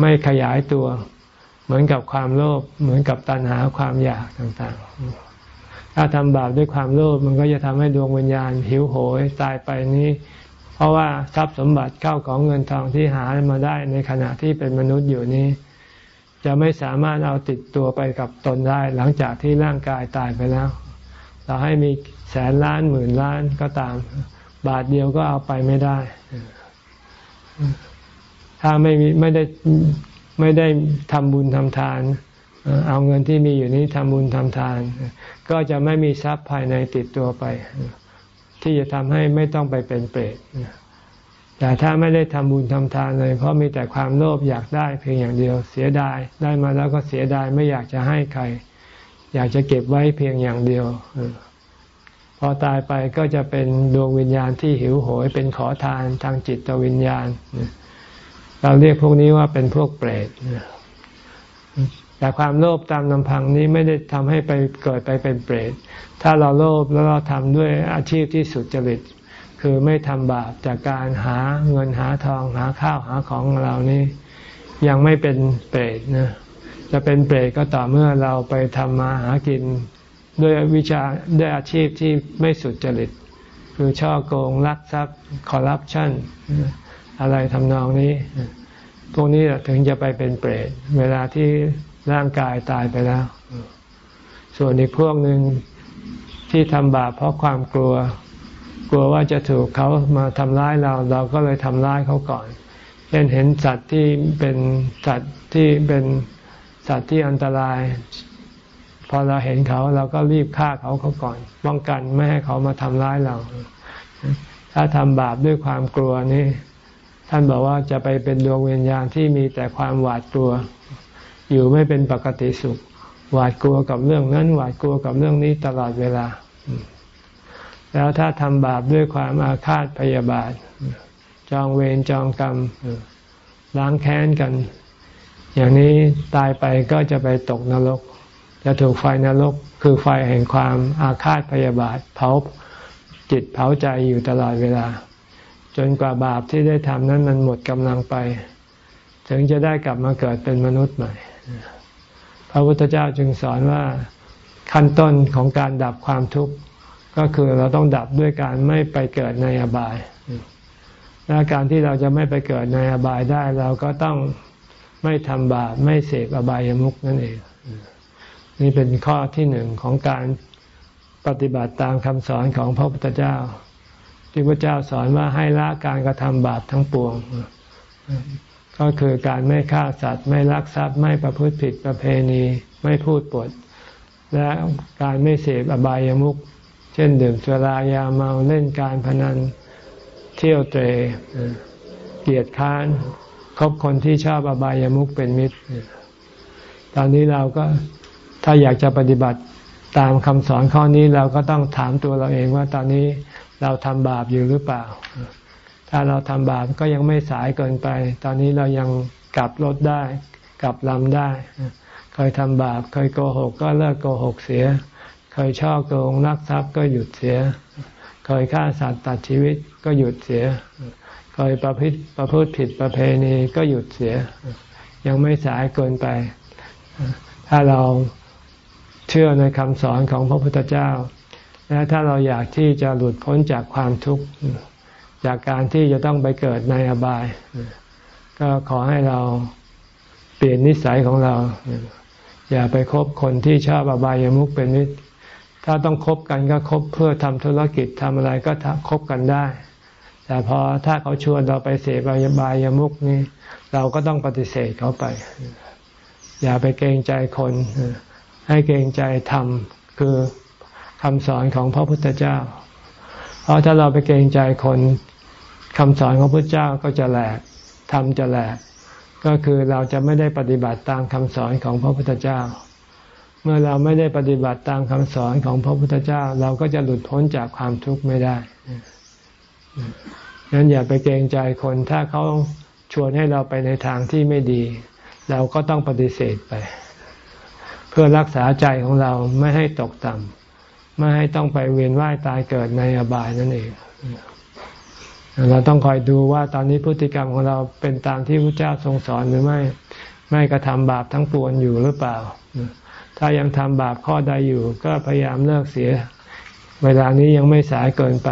ไม่ขยายตัว เหมือนกับความโลภเหมือนกับตัณหาความอยากต่างๆ ถ้าทำบาปด้วยความโลภมันก็จะทำให้ดวงวิญญาณ หิวโหยตายไปนี้ เพราะว่าทรัพย์สมบัติเข้าของเงินทองที่หามาได้ในขณะที่เป็นมนุษย์อยู่นี้ จะไม่สามารถเอาติดตัวไปกับตนได้ หลังจากที่ร่างกายตายไปแล้ว เราให้มีแสนล้านหมื่นล้านก็ตาม บาทเดียวก็เอาไปไม่ได้ ถ้าไม่ไม่ได้ไม่ได้ทำบุญทำทาน เอาเงินที่มีอยู่นี้ทำบุญทำทาน ก็จะไม่มีทรัพย์ภายในติดตัวไป ที่จะทำให้ไม่ต้องไปเป็นเปรตแต่ถ้าไม่ได้ทำบุญทำทานเลย เพราะมีแต่ความโลภอยากได้เพียงอย่างเดียว เสียดายได้มาแล้วก็เสียดายไม่อยากจะให้ใคร อยากจะเก็บไว้เพียงอย่างเดียว อตายไปก็จะเป็นดวงวิญญาณที่หิวโหย เป็นขอทานทางจิตวิญญาณ เราเรียกพวกนี้ว่าเป็นพวกเปรตแต่ความโลภตามลำพังนี้ไม่ได้ทำให้ไปเกิดไปเป็นเปรต ถ้าเราโลภแล้วเราทำด้วยอาชีพที่สุจริต คือไม่ทำบาปจากการหาเงินหาทองหาข้าวหาของเรานี้ยังไม่เป็นเปรตนะจะเป็นเปรตก็ต่อเมื่อเราไปทำมาหากิน ด้วยวิชาด้วยอาชีพที่ไม่สุจริต คือช่อโกงลักทรัพย์คอร์รัปชันอะไรทำนองนี้ พวกนี้ถึงจะไปเป็นเปรต เวลาที่ร่างกายตายไปแล้ว ส่วนอีกพวกหนึ่งที่ทำบาปเพราะความกลัว กลัวว่าจะถูกเขามาทำร้ายเรา เราก็เลยทำร้ายเขาก่อนเช่นเห็นสัตว์ที่เป็นสัตว์ที่เป็นสัตว์ที่อันตราย พอเราเห็นเขาเราก็รีบฆ่าเขาเขาก่อน ป้องกันไม่ให้เขามาทำร้ายเรา ถ้าทำบาปด้วยความกลัวนี่ท่านบอกว่าจะไปเป็นดวงวิญญาณที่มีแต่ความหวาดกลัว อยู่ไม่เป็นปกติสุข หวาดกลัวกับเรื่องนั้น หวาดกลัวกับเรื่องนี้ตลอดเวลา แล้วถ้าทำบาปด้วยความอาฆาตพยาบาท จองเวรจองกรรมล้างแค้นกัน อย่างนี้ตายไปก็จะไปตกนรก จะถูกไฟนรกคือไฟแห่งความอาฆาตพยาบาทเผาจิตเผาใจอยู่ตลอดเวลา จนกว่าบาปที่ได้ทำนั้นมันหมดกำลังไป ถึงจะได้กลับมาเกิดเป็นมนุษย์ใหม่ พระพุทธเจ้าจึงสอนว่าขั้นต้นของการดับความทุกข์ก็คือเราต้องดับด้วยการไม่ไปเกิดในอบาย และการที่เราจะไม่ไปเกิดในอบายได้ เราก็ต้องไม่ทำบาปไม่เสพอบายามุขนั่นเอง นี่เป็นข้อที่หนึ่งของการปฏิบัติตามคำสอนของพระพุทธเจ้า ที่พระเจ้าสอนว่าให้ละการกระทำบาปทั้งปวง ก็คือการไม่ฆ่าสัตว์ ไม่ลักทรัพย์ ไม่ประพฤติผิดประเพณี ไม่พูดปด และการไม่เสพอบายามุข เช่นดื่มสุรายาเมาเล่นการพนัน เที่ยวเตะเกียดค้านคบคนที่ชอบอบายามุขเป็นมิตร ตอนนี้เราก็ ถ้าอยากจะปฏิบัติตามคำสอนข้อนี้เราก็ต้องถามตัวเราเองว่าตอนนี้เราทำบาปอยู่หรือเปล่า ถ้าเราทำบาปก็ยังไม่สายเกินไป ตอนนี้เรายังกลับรถได้กลับลำได้เคยทำบาปเคยโกหกก็เลิกโกหกเสีย เคยช่อโกงนักทรัพย์ก็หยุดเสีย เคยฆ่าสัตว์ตัดชีวิตก็หยุดเสีย เคยประพฤติประพฤติผิดประเพณีก็หยุดเสีย ยังไม่สายเกินไป ถ้าเรา เชื่อในคำสอนของพระพุทธเจ้า และถ้าเราอยากที่จะหลุดพ้นจากความทุกข์จากการที่จะต้องไปเกิดในอบาย ก็ขอให้เราเปลี่ยนนิสัยของเรา อย่าไปคบคนที่ชอบอบายามุขเป็นนิสถ้าต้องคบกันก็คบเพื่อทำธุรกิจทำอะไรก็คบกันได้ แต่พอถ้าเขาชวนเราไปเสพอบายามุขนี้เราก็ต้องปฏิเสธเขาไป อย่าไปเกรงใจคน ให้เกรงใจธรรมคือคำสอนของพระพุทธเจ้า เพราะถ้าเราไปเกรงใจคนคำสอนของพระเจ้าก็จะแหลกทำจะแหลก ก็คือเราจะไม่ได้ปฏิบัติตามคำสอนของพระพุทธเจ้า เมื่อเราไม่ได้ปฏิบัติตามคำสอนของพระพุทธเจ้า เราก็จะหลุดพ้นจากความทุกข์ไม่ได้งั้นอย่าไปเกรงใจคนถ้าเขาชวนให้เราไปในทางที่ไม่ดี เราก็ต้องปฏิเสธไป เพื่อรักษาใจของเราไม่ให้ตกต่ำไม่ให้ต้องไปเวียนว่ายตายเกิดในอบายนั่นเองเราต้องคอยดูว่าตอนนี้พฤติกรรมของเราเป็นตามที่พระเจ้าทรงสอนหรือไม่ ไม่กระทำบาปทั้งปวงอยู่หรือเปล่า ถ้ายังทำบาปข้อใดอยู่ ก็พยายามเลิกเสีย เวลานี้ยังไม่สายเกินไป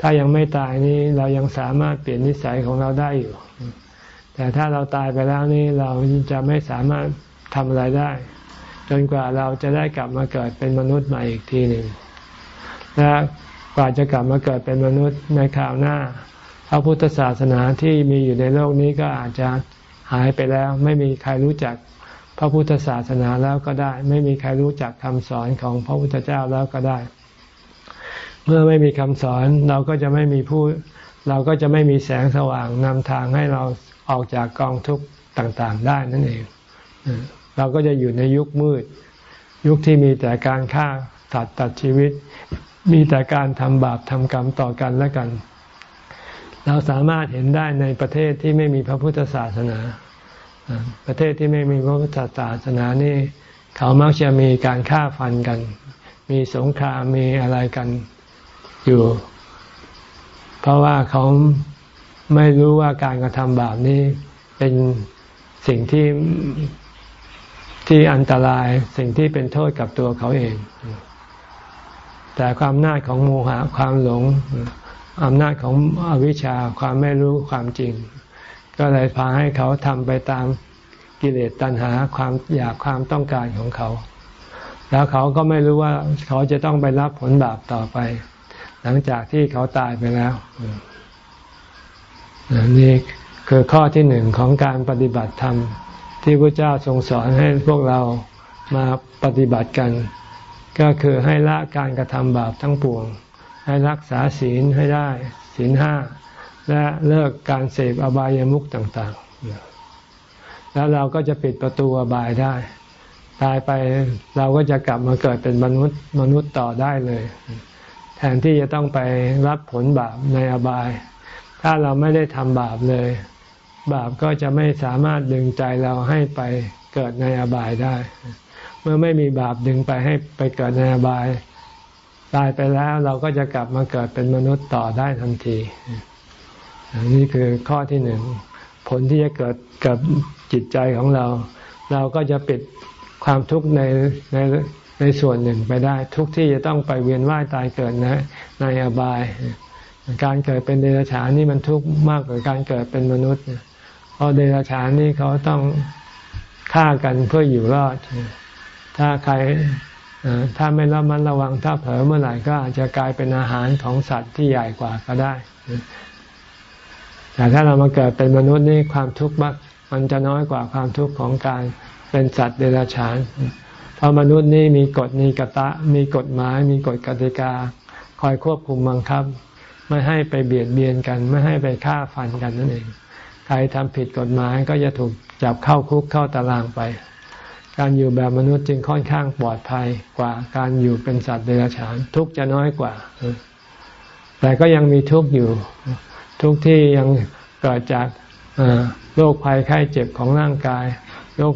ถ้ายังไม่ตายนี้เรายังสามารถเปลี่ยนนิสัยของเราได้อยู่ แต่ถ้าเราตายไปแล้วนี่เราจะไม่สามารถทำอะไรได้ จนกว่าเราจะได้กลับมาเกิดเป็นมนุษย์ใหม่อีกทีหนึ่งและกว่าจะกลับมาเกิดเป็นมนุษย์ในคราวหน้าพระพุทธศาสนาที่มีอยู่ในโลกนี้ก็อาจจะหายไปแล้ว ไม่มีใครรู้จักพระพุทธศาสนาแล้วก็ได้ ไม่มีใครรู้จักคำสอนของพระพุทธเจ้าแล้วก็ได้ เมื่อไม่มีคำสอนเราก็จะไม่มีผู้เราก็จะไม่มีแสงสว่างนำทางให้เราออกจากกองทุกข์ต่างๆ ได้นั่นเอง เราก็จะอยู่ในยุคมืด ยุคที่มีแต่การฆ่าตัดตัดชีวิต มีแต่การทำบาปทำกรรมต่อกันและกัน เราสามารถเห็นได้ในประเทศที่ไม่มีพระพุทธศาสนา ประเทศที่ไม่มีพระพุทธศาสนานี่ เขามักจะมีการฆ่าฟันกัน มีสงครามมีอะไรกันอยู่ เพราะว่าเขาไม่รู้ว่าการกระทำบาปนี้เป็นสิ่งที่ ที่อันตรายสิ่งที่เป็นโทษกับตัวเขาเอง แต่ความนาจของโมหะความหลงอำนาจของอวิชชาความไม่รู้ความจริง ก็เลยพาให้เขาทำไปตามกิเลสตัณหาความอยากความต้องการของเขา แล้วเขาก็ไม่รู้ว่าเขาจะต้องไปรับผลบาปต่อไป หลังจากที่เขาตายไปแล้วนี่คือข้อที่หนึ่งของการปฏิบัติธรรม ที่พระเจ้าทรงสอนให้พวกเรามาปฏิบัติกัน ก็คือให้ละการกระทำบาปทั้งปวง ให้รักษาศีลให้ได้ศีลห้าและเลิกการเสพอบายามุขต่างๆ แล้วเราก็จะปิดประตูอบายได้ ตายไปเราก็จะกลับมาเกิดเป็นมนุษย์มนุษย์ต่อได้เลย แทนที่จะต้องไปรับผลบาปในอบาย ถ้าเราไม่ได้ทำบาปเลย บาปก็จะไม่สามารถดึงใจเราให้ไปเกิดในอบายได้ เมื่อไม่มีบาปดึงไปให้ไปเกิดในอบาย ตายไปแล้วเราก็จะกลับมาเกิดเป็นมนุษย์ต่อได้ทันที นี่คือข้อที่หนึ่ง ผลที่จะเกิดกับจิตใจของเรา เราก็จะปิดความทุกข์ในในในส่วนหนึ่งไปได้ ทุกที่จะต้องไปเวียนว่ายตายเกิดนะในอบาย การเกิดเป็นเดรัจฉานนี่มันทุกข์มากกว่าการเกิดเป็นมนุษย์เพ ราะเดรัจฉานนี่เขาต้องฆ่ากันเพื่ออยู่รอด ถ้าใครถ้าไม่ระมัดระวังถ้าเผลอเมื่อไหร่ก็อาจจะกลายเป็นอาหารของสัตว์ที่ใหญ่กว่าก็ได้ แต่ถ้าเรามาเกิดเป็นมนุษย์นี่ความทุกข์มากมันจะน้อยกว่าความทุกข์ของการเป็นสัตว์เดรัจฉาน เพราะมนุษย์นี่มีกฎมีกตะ มีกฎหมาย มีกฎกติกา คอยควบคุมบังคับ ไม่ให้ไปเบียดเบียนกัน ไม่ให้ไปฆ่าฟันกันนั่นเอง ครทำผิดกฎหมายก็จะถูกจับเข้าคุกเข้าตารางไป การอยู่แบบมนุษย์จึงค่อนข้างปลอดภัยกว่าการอยู่เป็นสัตว์เดรัจฉาน ทุกจะน้อยกว่า แต่ก็ยังมีทุกอยู่ ทุกที่ยังเกิดจากโรคภัยไข้เจ็บของร่างกายโรค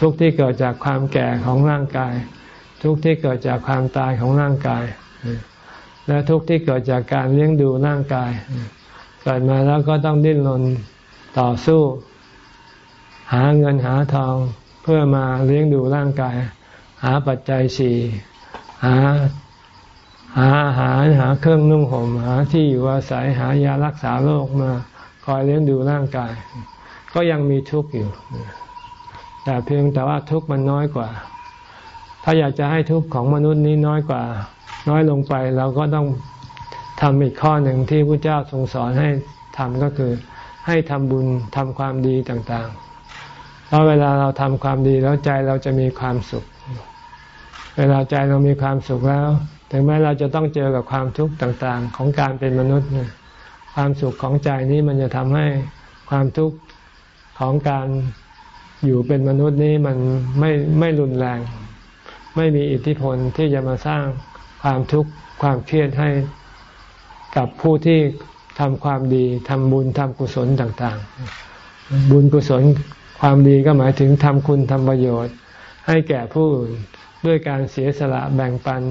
ทุกที่เกิดจากความแก่ของร่างกาย ทุกที่เกิดจากความตายของร่างกาย และทุกที่เกิดจากการเลี้ยงดูร่างกาย เกิดมาแล้วก็ต้องดิ้นรน ต่อสู้ หาเงินหาทองเพื่อมาเลี้ยงดูร่างกาย หาปัจจัยสี่หาหาอาหารหาเครื่องนุ่งห่มหาที่อยู่อาศัยหายารักษาโรคมาคอยเลี้ยงดูร่างกาย ก็ยังมีทุกข์อยู่ แต่เพียงแต่ว่าทุกข์มันน้อยกว่า ถ้าอยากจะให้ทุกข์ของมนุษย์นี้น้อยกว่า น้อยลงไปเราก็ต้องทำอีกข้อหนึ่งที่พระเจ้าทรงสอนให้ทำก็คือ ให้ทำบุญทำความดีต่างๆ เพราะเวลาเราทำความดีแล้วใจเราจะมีความสุข เวลาใจเรามีความสุขแล้ว ถึงแม้เราจะต้องเจอกับความทุกข์ต่างๆ ของการเป็นมนุษย์เนี่ยความสุขของใจนี้มันจะทำให้ความทุกข์ของการอยู่เป็นมนุษย์นี้มันไม่ไม่รุนแรง ไม่มีอิทธิพลที่จะมาสร้างความทุกข์ความเครียดให้กับผู้ที่ ทำความดีทำบุญทำกุศลต่างๆ บุญกุศลความดีก็หมายถึงทำคุณทำประโยชน์ ให้แก่ผู้อื่นด้วยการเสียสละแบ่งปัน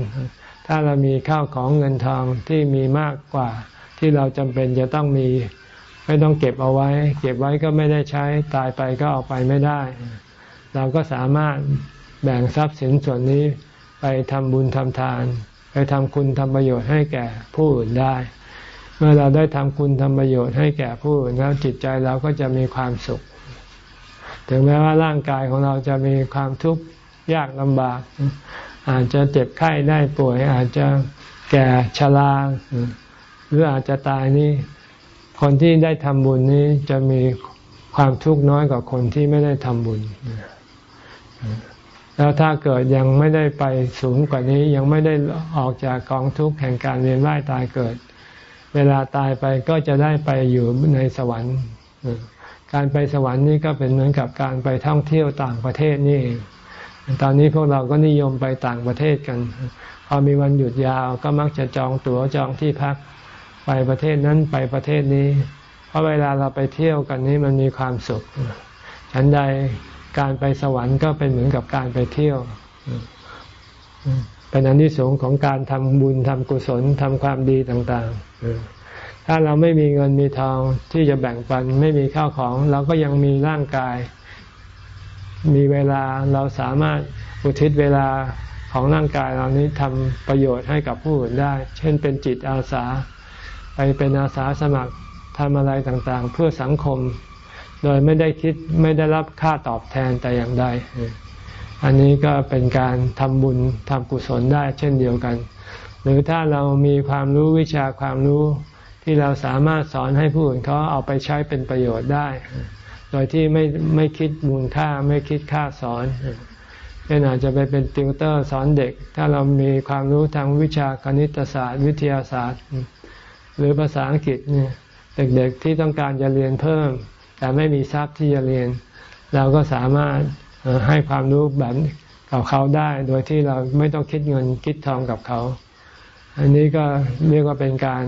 ถ้าเรามีข้าวของเงินทองที่มีมากกว่า ที่เราจำเป็นจะต้องมี ไม่ต้องเก็บเอาไว้ เก็บไว้ก็ไม่ได้ใช้ตายไปก็เอาไปไม่ได้ เราก็สามารถแบ่งทรัพย์สินส่วนนี้ไปทำบุญทำทาน ไปทำคุณทำประโยชน์ให้แก่ผู้อื่นได้ เมื่อเราได้ทำคุณทำประโยชน์ให้แก่ผู้อื่นแล้วจิตใจเราก็จะมีความสุข ถึงแม้ว่าร่างกายของเราจะมีความทุกข์ยากลำบาก อาจจะเจ็บไข้ได้ป่วย อาจจะแก่ชราหรืออาจจะตายนี่คนที่ได้ทำบุญนี้จะมีความทุกข์น้อยกว่าคนที่ไม่ได้ทำบุญ แล้วถ้าเกิดยังไม่ได้ไปสูงกว่านี้ยังไม่ได้ออกจากกองทุกข์แห่งการเวียนว่ายตายเกิด เวลาตายไปก็จะได้ไปอยู่ในสวรรค์ การไปสวรรค์นี่ก็เป็นเหมือนกับการไปท่องเที่ยวต่างประเทศนี่เองตอนนี้พวกเราก็นิยมไปต่างประเทศกัน พอมีวันหยุดยาวก็มักจะจองตั๋วจองที่พัก ไปประเทศนั้นไปประเทศนี้ เพราะเวลาเราไปเที่ยวกันนี้มันมีความสุข ฉันใดการไปสวรรค์ก็เป็นเหมือนกับการไปเที่ยว เป็นอนที่สงของการทำบุญทำกุศลทำความดีต่างๆ ถ้าเราไม่มีเงินมีทองที่จะแบ่งปันไม่มีข้าวของ เราก็ยังมีร่างกาย มีเวลาเราสามารถอุทิศเวลาของร่างกายเรานี้ทำประโยชน์ให้กับผู้อื่นได้ เช่นเป็นจิตอาสา ไปเป็นอาสาสมัครทำอะไรต่างๆ เพื่อสังคม โดยไม่ได้คิดไม่ได้รับค่าตอบแทนแต่อย่างใด อันนี้ก็เป็นการทำบุญทำกุศลได้เช่นเดียวกัน หรือถ้าเรามีความรู้วิชาความรู้ที่เราสามารถสอนให้ผู้อื่นเขาเอาไปใช้เป็นประโยชน์ได้ โดยที่ไม่ไม่คิดมูลค่าไม่คิดค่าสอนเช่นอาจจะไปเป็นติวเตอร์สอนเด็ก ถ้าเรามีความรู้ทางวิชาคณิตศาสตร์ วิทยาศาสตร์ หรือภาษาอังกฤษเนี่ยเด็กๆที่ต้องการจะเรียนเพิ่ม แต่ไม่มีทรัพย์ที่จะเรียน เราก็สามารถ ให้ความรู้แบบกับเขาได้โดยที่เราไม่ต้องคิดเงินคิดทองกับเขา อันนี้ก็เรียกว่าเป็นการ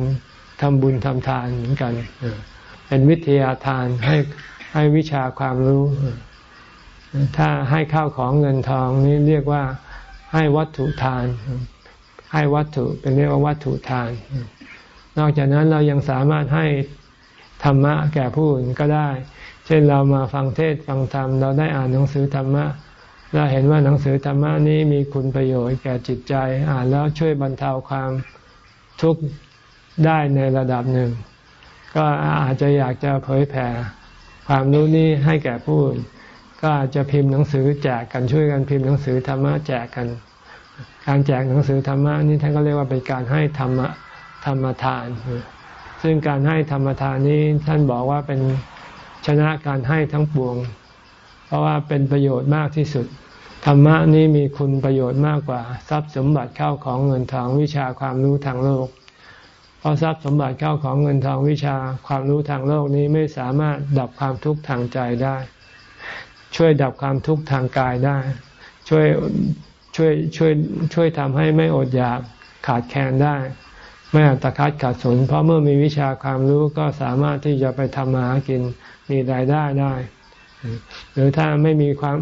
ทำบุญทำทานเหมือนกัน เป็นวิทยาทานให้ให้วิชาความรู้ ถ้าให้ข้าวของเงินทองนี้เรียกว่าให้วัตถุทาน ให้วัตถุเป็นเรียกว่าวัตถุทาน นอกจากนั้นเรายังสามารถให้ธรรมะแก่ผู้อื่นก็ได้ เช่นเรามาฟังเทศฟังธรรม เราได้อ่านหนังสือธรรมะเราเห็นว่าหนังสือธรรมะนี้มีคุณประโยชน์แก่จิตใจ อ่านแล้วช่วยบรรเทาความทุกข์ได้ในระดับหนึ่ง ก็อาจจะอยากจะเผยแผ่ความรู้นี้ให้แก่ผู้อื่นก็อาจจะพิมพ์หนังสือแจกกันช่วยกันพิมพ์หนังสือธรรมะแจกกัน การแจกหนังสือธรรมะนี่ท่านก็เรียกว่าเป็นการให้ธรรมะธรรมทาน ซึ่งการให้ธรรมทานนี้ท่านบอกว่าเป็น ชนะการให้ทั้งปวง เพราะว่าเป็นประโยชน์มากที่สุด ธรรมะนี้มีคุณประโยชน์มากกว่า ทรัพย์สมบัติเข้าของเงินทองวิชาความรู้ทางโลก เพราะทรัพย์สมบัติเข้าของเงินทองวิชาความรู้ทางโลกนี้ไม่สามารถดับความทุกข์ทางใจได้ ช่วยดับความทุกข์ทางกายได้ ช่วยช่วยช่วยช่วยทำให้ไม่อดอยากขาดแคลนได้ไม่อัตคัดขาดสนเพราะเมื่อมีวิชาความรู้ก็สามารถที่จะไปทำมาหากิน มีรายได้ได้ หรือถ้าไม่มีความ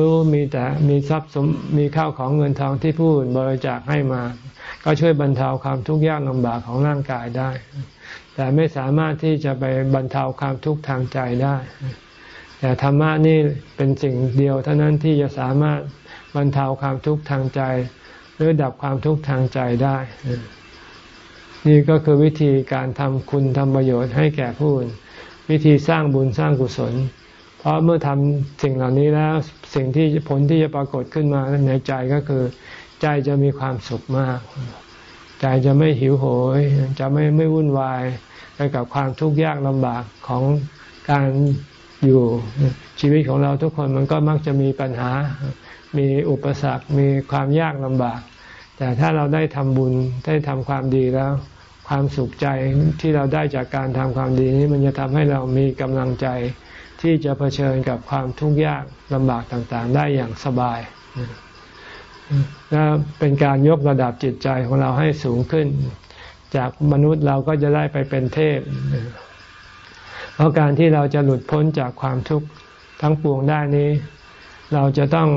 รู้มีแต่มีทรัพย์สมมีข้าวของเงินทองที่ผู้อื่นบริจาคให้มา ก็ช่วยบรรเทาความทุกข์ยากลำบากของร่างกายได้ แต่ไม่สามารถที่จะไปบรรเทาความทุกข์ทางใจได้ แต่ธรรมะนี่เป็นสิ่งเดียวเท่านั้นที่จะสามารถบรรเทาความทุกข์ทางใจ หรือดับความทุกข์ทางใจได้ นี่ก็คือวิธีการทำคุณทำประโยชน์ให้แก่ผู้อื่น วิธีสร้างบุญสร้างกุศล เพราะเมื่อทำสิ่งเหล่านี้แล้วสิ่งที่ผลที่จะปรากฏขึ้นมาในใจก็คือ ใจจะมีความสุขมาก ใจจะไม่หิวโหย จะไม่ไม่วุ่นวายไปกับความทุกข์ยากลำบากของการอยู่ชีวิตของเราทุกคนมันก็มักจะมีปัญหา มีอุปสรรค มีความยากลำบาก แต่ถ้าเราได้ทำบุญได้ทำความดีแล้ว ความสุขใจที่เราได้จากการทำความดีนี้มันจะทำให้เรามีกำลังใจที่จะเผชิญกับความทุกข์ยากลำบากต่างๆ ได้อย่างสบายและเป็นการยกระดับจิตใจของเราให้สูงขึ้น จากมนุษย์เราก็จะได้ไปเป็นเทพ เพราะการที่เราจะหลุดพ้นจากความทุกข์ทั้งปวงได้นี้ เราจะต้อง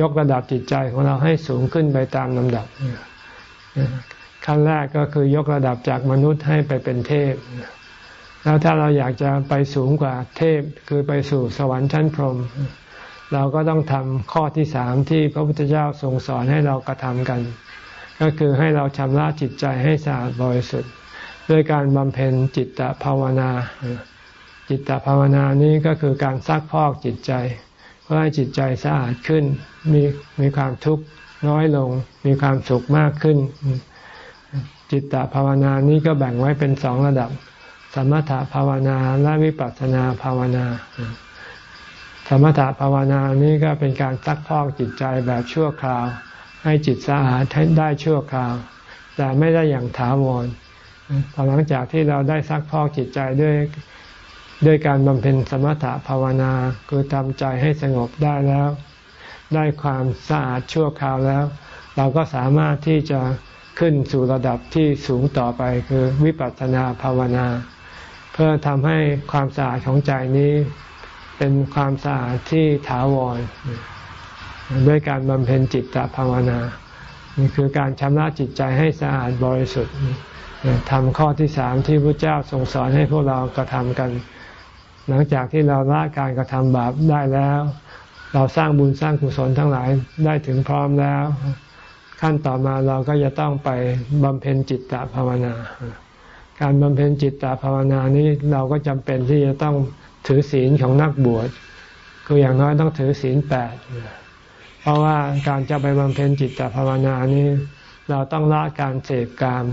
ยกระดับจิตใจของเราให้สูงขึ้นไปตามลำดับ ขั้นแรกก็คือยกระดับจากมนุษย์ให้ไปเป็นเทพ แล้วถ้าเราอยากจะไปสูงกว่าเทพคือไปสู่สวรรค์ชั้นพรหมเราก็ต้องทำข้อที่สามที่พระพุทธเจ้าทรงสอนให้เรากระทำกัน ก็คือให้เราชำระจิตใจให้สะอาดบริสุทธิ์ด้วยการบำเพ็ญจิตตภาวนา จิตตภาวนานี้ก็คือการซักพอกจิตใจ เพื่อให้จิตใจสะอาดขึ้น มีมีความทุกข์น้อยลง มีความสุขมากขึ้น จิตตภาวนานี้ก็แบ่งไว้เป็นสองระดับ สมถภาวนาและวิปัสสนาภาวนา สมถภาวนานี้ก็เป็นการซักพอกจิตใจแบบชั่วคราว ให้จิตสะอาดได้ชั่วคราว แต่ไม่ได้อย่างถาวรพอหลังจากที่เราได้ซักพอกจิตใจด้วยด้วยการบำเพ็ญสมถภาวนาคือทำใจให้สงบได้แล้ว ได้ความสะอาดชั่วคราวแล้ว เราก็สามารถที่จะ ขึ้นสู่ระดับที่สูงต่อไปคือวิปัสสนาภาวนา เพื่อทำให้ความสะอาดของใจนี้ เป็นความสะอาดที่ถาวร ด้วยการบำเพ็ญจิตตภาวนา นี่คือการชำระจิตใจให้สะอาดบริสุทธิ์ทำข้อที่สามที่พระเจ้าทรงสอนให้พวกเรากระทำกัน หลังจากที่เราละการกระทำบาปได้แล้ว เราสร้างบุญสร้างกุศลทั้งหลายได้ถึงพร้อมแล้ว ขั้นต่อมาเราก็จะต้องไปบำเพ็ญจิตตภาวนา การบำเพ็ญจิตตภาวนานี้เราก็จำเป็นที่จะต้องถือศีลของนักบวชคืออย่างน้อยต้องถือศีลแปดเพราะว่าการจะไปบำเพ็ญจิตตภาวนานี้ เราต้องละการเสพกาม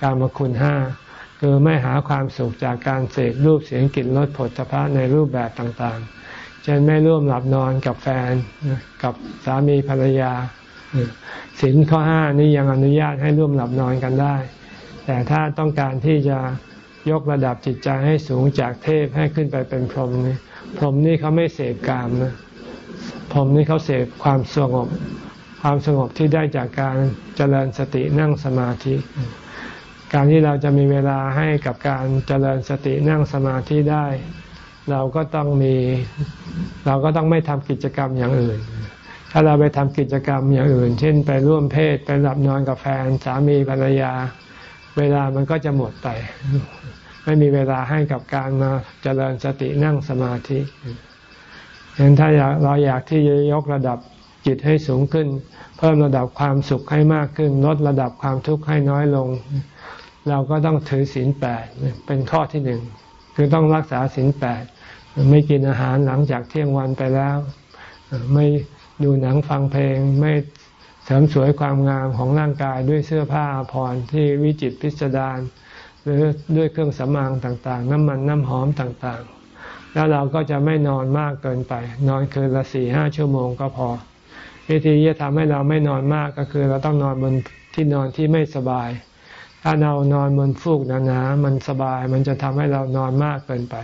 กามคุณห้าคือไม่หาความสุขจากการเสพรูปเสียงกลิ่นรสผลพระในรูปแบบต่างๆเช่นไม่ร่วมหลับนอนกับแฟนกับสามีภรรยา ศีลข้อห้านี้ยังอนุญาตให้ร่วมหลับนอนกันได้ แต่ถ้าต้องการที่จะยกระดับจิตใจให้สูงจากเทพให้ขึ้นไปเป็นพรหมนี่พรหมนี่เขาไม่เสพกามนะพรหมนี่เขาเสพความสงบ ความสงบที่ได้จากการเจริญสตินั่งสมาธิ การที่เราจะมีเวลาให้กับการเจริญสตินั่งสมาธิได้ เราก็ต้องมี เราก็ต้องไม่ทำกิจกรรมอย่างอื่น ถ้าเราไปทำกิจกรรมอย่างอื่น เช่น ไปร่วมเพศไปหลับนอนกับแฟนสามีภรรยา เวลามันก็จะหมดไป ไม่มีเวลาให้กับการมาเจริญสตินั่งสมาธิฉะนั้นถ้าอยากเราอยากที่จะยกระดับจิตให้สูงขึ้น เพิ่มระดับความสุขให้มากขึ้น ลดระดับความทุกข์ให้น้อยลง เราก็ต้องถือศีลแปดเป็นข้อที่หนึ่งคือต้องรักษาศีลแปดไม่กินอาหารหลังจากเที่ยงวันไปแล้ว ไม่ ดูหนังฟังเพลงไม่เสริมสวยความงามของร่างกายด้วยเสื้อผ้าผ่อนที่วิจิตพิสดารหรือด้วยเครื่องสำอางต่างๆ น้ำมันน้ำหอมต่างๆ แล้วเราก็จะไม่นอนมากเกินไป นอนคืนละสี่ห้าชั่วโมงก็พอ วิธีจะทำให้เราไม่นอนมากก็คือ เราต้องนอนบนที่นอนที่ไม่สบาย ถ้าเรานอนบนฟูกหนาๆมันสบาย มันจะทำให้เรานอนมากเกินไป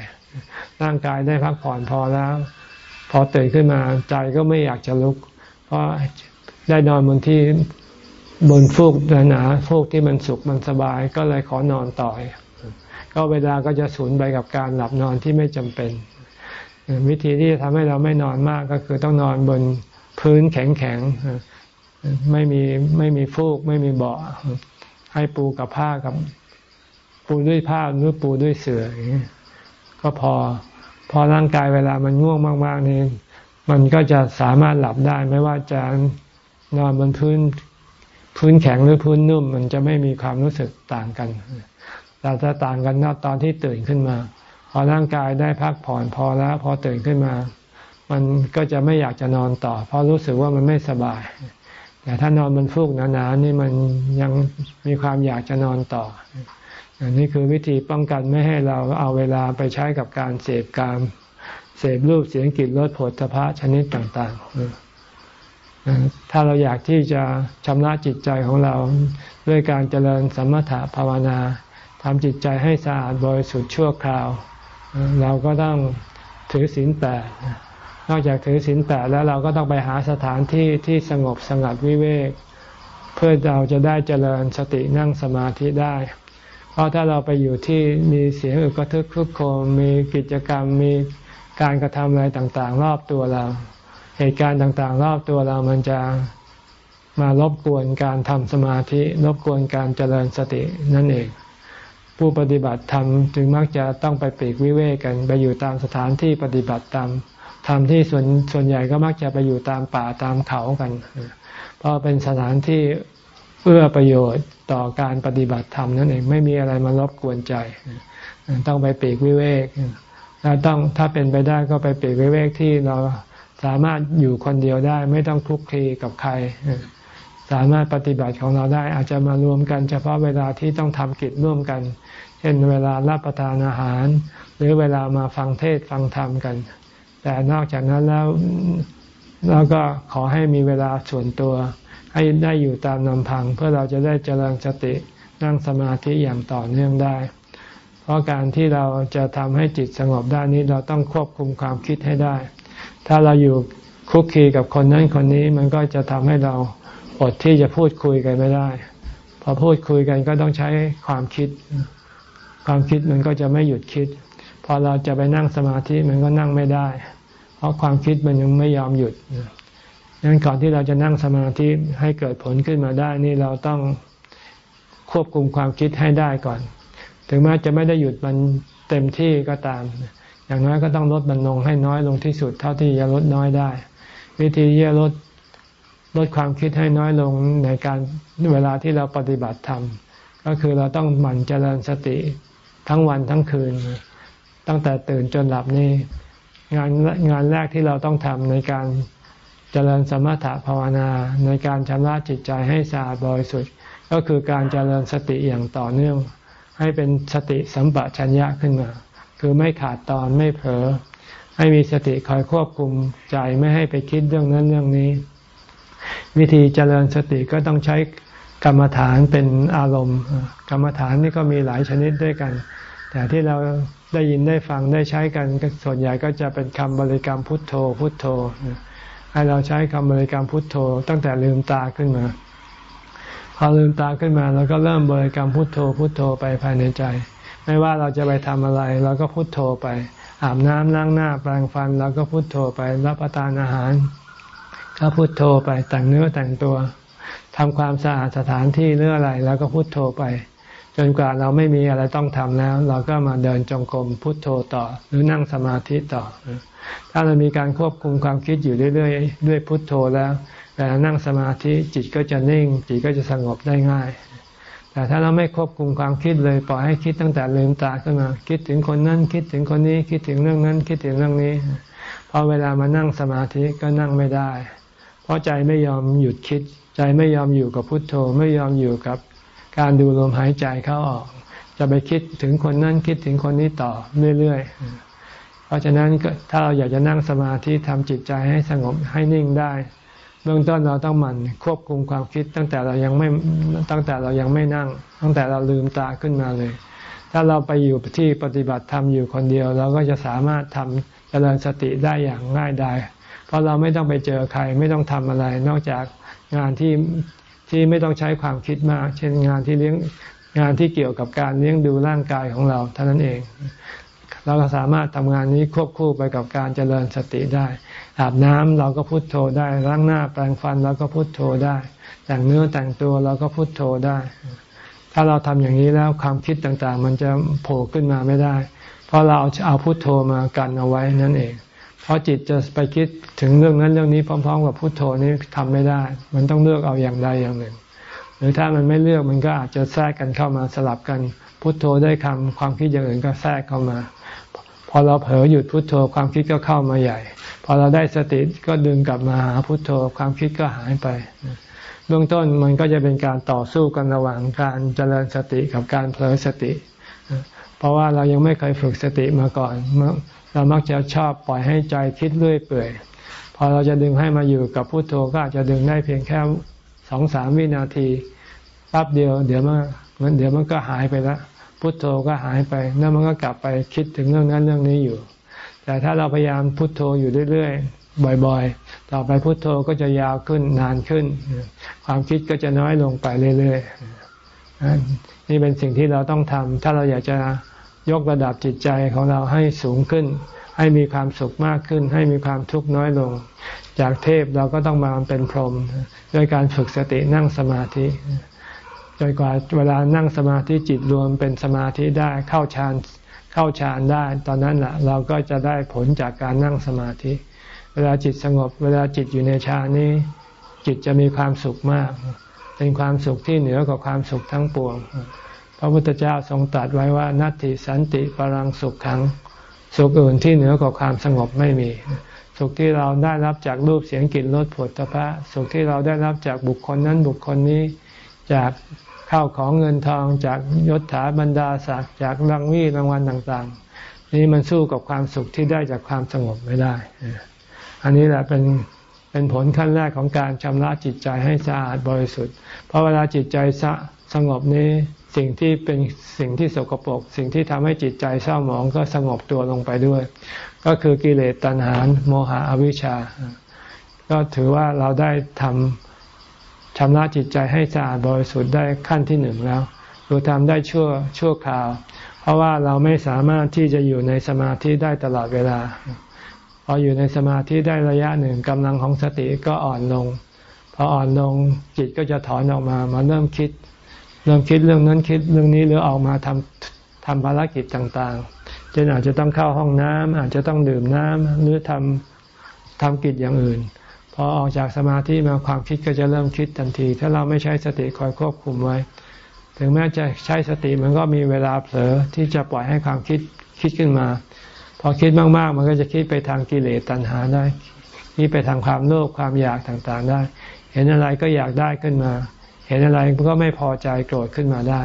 ร่างกายได้พักผ่อนพอแล้ว พอตื่นขึ้นมาใจก็ไม่อยากจะลุก เพราะได้นอนบนที่บนฟูกหนาฟูกที่มันสุขมันสบายก็เลยขอนอนต่อก็เวลาก็จะสูญไปกับการหลับนอนที่ไม่จำเป็น วิธีที่จะทำให้เราไม่นอนมากก็คือต้องนอนบนพื้นแข็งๆไม่มีไม่มีฟูก ไม่มีเบาะให้ปูกับผ้ากับ ปูด้วยผ้าหรือปูด้วยเสื่ออย่างนี้ก็พอ พอร่างกายเวลามันง่วงมากๆนี่มันก็จะสามารถหลับได้ ไม่ว่าจะนอนบนพื้นพื้นแข็งหรือพื้นนุ่ม มันจะไม่มีความรู้สึกต่างกันแต่จะต่างกันนตอนที่ตื่นขึ้นมา พอร่างกายได้พักผ่อนพอแล้ว พอตื่นขึ้นมา มันก็จะไม่อยากจะนอนต่อ เพราะรู้สึกว่ามันไม่สบาย แต่ถ้านอนบนฟูกหนาๆนี่มันยังมีความอยากจะนอนต่อ อันนี้คือวิธีป้องกันไม่ให้เราเอาเวลาไปใช้กับการเสพกามเสพรูปเสียงกลิ่นรสผลพระชนิดต่างๆ ถ้าเราอยากที่จะชำระจิตใจของเราด้วยการเจริญสมถะภาวนาทำจิตใจให้สะอาดบริสุทธิ์ชั่วคราว เราก็ต้องถือศีลแปดนอกจากถือศีลแปดแล้วเราก็ต้องไปหาสถานที่ที่สงบสงัดวิเวก เพื่อเราจะได้เจริญสตินั่งสมาธิได้ เพราะถ้าเราไปอยู่ที่มีเสียงอึกระทึกคึกโคมมีกิจกรรมมีการกระทำอะไรต่างๆ รอบตัวเรา เหตุการณ์ต่างๆ รอบตัวเรามันจะมารบกวนการทำสมาธิ รบกวนการเจริญสตินั่นเอง ผู้ปฏิบัติธรรมจึงมักจะต้องไปปีกวิเวกกัน ไปอยู่ตามสถานที่ปฏิบัติธรรมธรรมที่ส่วนส่วนใหญ่ก็มักจะไปอยู่ตามป่าตามเขากัน เพราะเป็นสถานที่ เอื้อประโยชน์ต่อการปฏิบัติธรรมนั่นเองไม่มีอะไรมารบกวนใจ ต้องไปปีกวิเวกแล้วต้องถ้าเป็นไปได้ก็ไปปีกวิเวกที่เราสามารถอยู่คนเดียวได้ ไม่ต้องคลุกคลีกับใคร สามารถปฏิบัติของเราได้ อาจจะมารวมกันเฉพาะเวลาที่ต้องทำกิจร่วมกัน เช่นเวลารับประทานอาหาร หรือเวลามาฟังเทศฟังธรรมกัน แต่นอกจากนั้นแล้วเราก็ขอให้มีเวลาส่วนตัว ให้ได้อยู่ตามลำพังเพื่อเราจะได้เจริญสตินั่งสมาธิอย่างต่อเนื่องได้ เพราะการที่เราจะทำให้จิตสงบได้นี้เราต้องควบคุมความคิดให้ได้ ถ้าเราอยู่คุกคีกับคนนั้นคนนี้มันก็จะทำให้เราอดที่จะพูดคุยกันไม่ได้ พอพูดคุยกันก็ต้องใช้ความคิด ความคิดมันก็จะไม่หยุดคิด พอเราจะไปนั่งสมาธิมันก็นั่งไม่ได้ เพราะความคิดมันยังไม่ยอมหยุด งนั้นก่อนที่เราจะนั่งสมาธิให้เกิดผลขึ้นมาได้นี่เราต้องควบคุมความคิดให้ได้ก่อน ถึงแม้จะไม่ได้หยุดมันเต็มที่ก็ตาม อย่างน้อยก็ต้องลดมันลงให้น้อยลงที่สุด เท่าที่จะลดน้อยได้ วิธีที่จะลดลดความคิดให้น้อยลงในการเวลาที่เราปฏิบัติธรรมก็คือเราต้องหมั่นเจริญสติทั้งวันทั้งคืน ตั้งแต่ตื่นจนหลับนี่งานงานแรกที่เราต้องทำในการ จริญสมถะภาวนาในการชำระจิตใจให้สะอาดบริสุทธิ์ ก็คือการเจริญสติอย่างต่อเนื่อง ให้เป็นสติสัมปชัญญะขึ้นมา คือไม่ขาดตอนไม่เผลอให้มีสติคอยควบคุมใจไม่ให้ไปคิดเรื่องนั้นเรื่องนี้ วิธีเจริญสติก็ต้องใช้กรรมฐานเป็นอารมณ์ กรรมฐานนี่ก็มีหลายชนิดด้วยกัน แต่ที่เราได้ยินได้ฟังได้ใช้กันส่วนใหญ่ก็จะเป็นคำบริกรรมพุทโธพุทโธ ให้เราใช้คำบริกรรมพุทโธ ตั้งแต่ลืมตาขึ้นมา พอลืมตาขึ้นมาเราก็เริ่มบริกรรมพุทโธ พุทโธไปภายในใจ ไม่ว่าเราจะไปทำอะไรเราก็พุทโธไป อาบน้ำล้างหน้าแปรงฟันเราก็พุทโธไป รับประทานอาหาร ก็พุทโธไปแต่งเนื้อแต่งตัวทำความสะอาดสถานที่หรืออะไร แล้วก็พุทโธไป จนกว่าเราไม่มีอะไรต้องทำแล้ว เราก็มาเดินจงกรมพุทโธต่อ หรือนั่งสมาธิต่อ ถ้าเรามีการควบคุมความคิดอยู่เรื่อยๆ ด้วยพุทโธแล้วเวลานั่งสมาธิจิตก็จะนิ่ง จิตก็จะสงบได้ง่าย แต่ถ้าเราไม่ควบคุมความคิดเลยปล่อยให้คิดตั้งแต่ลืมตาขึ้นมา คิดถึงคนนั้นคิดถึงคนนี้คิดถึงเรื่องนั้นคิดถึงเรื่องนี้พอเวลามานั่งสมาธิก็นั่งไม่ได้ เพราะใจไม่ยอมหยุดคิด ใจไม่ยอมอยู่กับพุทโธ ไม่ยอมอยู่กับ การดูลมหายใจเข้าออก จะไปคิดถึงคนนั้นคิดถึงคนนี้ต่อเรื่อยๆ เพราะฉะนั้นถ้าเราอยากจะนั่งสมาธิทำจิตใจให้สงบให้นิ่งได้เบื้องต้นเราต้องหมั่นควบคุมความคิดตั้งแต่เรายังไม่ตั้งแต่เรายังไม่นั่ง ตั้งแต่เราลืมตาขึ้นมาเลย ถ้าเราไปอยู่ที่ปฏิบัติธรรมอยู่คนเดียว เราก็จะสามารถทำเจริญสติได้อย่างง่ายดายเพราะเราไม่ต้องไปเจอใครไม่ต้องทำอะไร นอกจากงานที่ ที่ไม่ต้องใช้ความคิดมาก เช่นงานที่เลี้ยงงานที่เกี่ยวกับการเลี้ยงดูร่างกายของเราเท่านั้นเอง เราก็สามารถทำงานนี้ควบคู่ไปกับการเจริญสติได้ อาบน้ำเราก็พุโทโธได้ล้างหน้าแปรงฟันเราก็พุโทโธได้ แต่งเนื้อแต่งตัวเราก็พุโทโธได้ ถ้าเราทำอย่างนี้แล้วความคิดต่างๆ มันจะโผล่ขึ้นมาไม่ได้ เพราะเราเอาพุโทโธมากันเอาไว้นั่นเอง เพราะจิตจะไปคิดถึงเรื่องนั้นเรื่องนี้พร้อม ๆ กับพุโทโธนี้ทำไม่ได้ มันต้องเลือกเอาอย่างใดอย่างหนึ่ง หรือถ้ามันไม่เลือกมันก็อาจจะแทรกกันเข้ามาสลับกัน พุโทโธได้คำความคิดอย่างอื่นก็แทรกเข้ามา พอเราเผลอหยุดพุโทโธความคิดก็เข้ามาใหญ่ พอเราได้สติก็ดึงกลับมาหาพุทโธความคิดก็หายไปเบื้องต้นมันก็จะเป็นการต่อสู้กันระหว่างการเจริญสติกับการเผลอสติ เพราะว่าเรายังไม่เคยฝึกสติมาก่อน เรามักจะชอบปล่อยให้ใจคิดเรื่อยเปื่อย พอเราจะดึงให้มาอยู่กับพุทโธก็อาจจะดึงได้เพียงแค่สองสามวินาทีปั๊บเดียวเดี๋ยวมันมันเดี๋ยวมันก็หายไปล้วพุทโธก็หายไปแล้วมันก็กลับไปคิดถึงเรื่องนั้นเรื่องนี้อยู่ แต่ถ้าเราพยายามพุโทโธอยู่เรื่อยๆ บ่อยๆ ต่อไปพุโทโธก็จะยาวขึ้นนานขึ้น ความคิดก็จะน้อยลงไปเรื่อยๆนี่เป็นสิ่งที่เราต้องทำถ้าเราอยากจะ ยกระดับจิตใจของเราให้สูงขึ้น ให้มีความสุขมากขึ้น ให้มีความทุกข์น้อยลง จากเทพเราก็ต้องมาเป็นพรหมด้วยการฝึกสตินั่งสมาธิจนกว่าเวลานั่งสมาธิจิตรวมเป็นสมาธิได้เข้าฌานเข้าฌานได้ ตอนนั้นแหละเราก็จะได้ผลจากการนั่งสมาธิ เวลาจิตสงบ เวลาจิตอยู่ในฌานนี้ จิตจะมีความสุขมาก เป็นความสุขที่เหนือกว่าความสุขทั้งปวง พระพุทธเจ้าทรงตรัสไว้ว่านัตติสันติปรังสุขขัง สุขอื่นที่เหนือกว่าความสงบไม่มี สุขที่เราได้รับจากรูปเสียงกลิ่นรสผลตภะสุขที่เราได้รับจากบุคคลนั้นบุคคลนี้ จากข้าวของเงินทองจากยศถาบรรดาศักดิ์จากรางวีรางวัลต่างๆ นี่มันสู้กับความสุขที่ได้จากความสงบไม่ได้ อันนี้แหละเป็นเป็นผลขั้นแรกของการชำระจิตใจให้สะอาดบริสุทธิ์เพราะเวลาจิตใจสสงบนี้ สิ่งที่เป็นสิ่งที่สกปรกสิ่งที่ทำให้จิตใจเศร้าหมองก็สงบตัวลงไปด้วย ก็คือกิเลสตัณหาโมหะอวิชชา ก็ถือว่าเราได้ทำชำระจิตใจให้สะอาดบริสุทธิ์ได้ขั้นที่หนึ่งแล้วดูทำได้ชั่วชั่วคราว เพราะว่าเราไม่สามารถที่จะอยู่ในสมาธิได้ตลอดเวลา พออยู่ในสมาธิได้ระยะหนึ่งกำลังของสติก็อ่อนลงพออ่อนลงจิตก็จะถอนออกมามาเริ่มคิด เริ่มคิดเรื่องนั้นคิดเรื่องนี้หรือออกมาทำทำภารกิจต่างๆเช่นอาจจะต้องเข้าห้องน้ำอาจจะต้องดื่มน้ำหรือทำทำกิจอย่างอื่นพอออกจากสมาธิมาความคิดก็จะเริ่มคิดทันที ถ้าเราไม่ใช้สติคอยควบคุมไว้ ถึงแม้จะใช้สติมันก็มีเวลาเผลอที่จะปล่อยให้ความคิดคิดขึ้นมา พอคิดมากๆ มันก็จะคิดไปทางกิเลสตัณหาได้คิดไปทางความโลภความอยากต่างๆได้ เห็นอะไรก็อยากได้ขึ้นมา เห็นอะไรก็ไม่พอใจโกรธขึ้นมาได้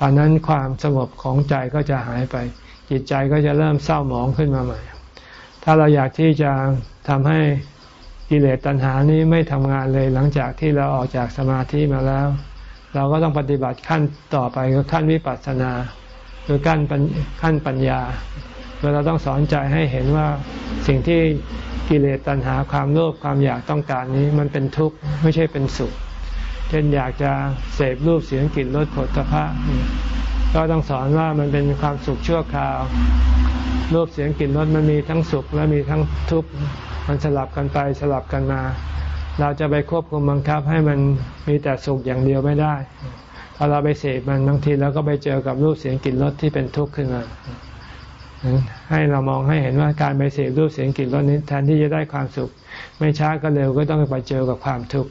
ตอนนั้นความสงบของใจก็จะหายไป จิตใจก็จะเริ่มเศร้าหมองขึ้นมาใหม่ ถ้าเราอยากที่จะทำให้กิเลสตัณหานี้ไม่ทำงานเลยหลังจากที่เราออกจากสมาธิมาแล้ว เราก็ต้องปฏิบัติขั้นต่อไปคือขั้นวิปัสสนาคือขั้นขั้นปัญญาเเราต้องสอนใจให้เห็นว่าสิ่งที่กิเลสตัณหาความโลภความอยากต้องการนี้ มันเป็นทุกข์ไม่ใช่เป็นสุข เช่นอยากจะเสพรูปเสียงกลิ่นรสผลตภะก็ต้องสอนว่ามันเป็นความสุขชั่วคราว รูปเสียงกลิ่นรสมันมีทั้งสุขและมีทั้งทุกข์มันสลับกันไปสลับกันมา เราจะไปควบคุมบังคับให้มันมีแต่สุขอย่างเดียวไม่ได้พอเราไปเสพมันบางทีเราก็ไปเจอกับรูปเสียงกลิ่นรสที่เป็นทุกข์ขึ้นมาให้เรามองให้เห็นว่าการไปเสพรูปเสียงกลิ่นรสนี้แทนที่จะได้ความสุข ไม่ช้าก็เร็วก็ต้องไปเจอกับความทุกข์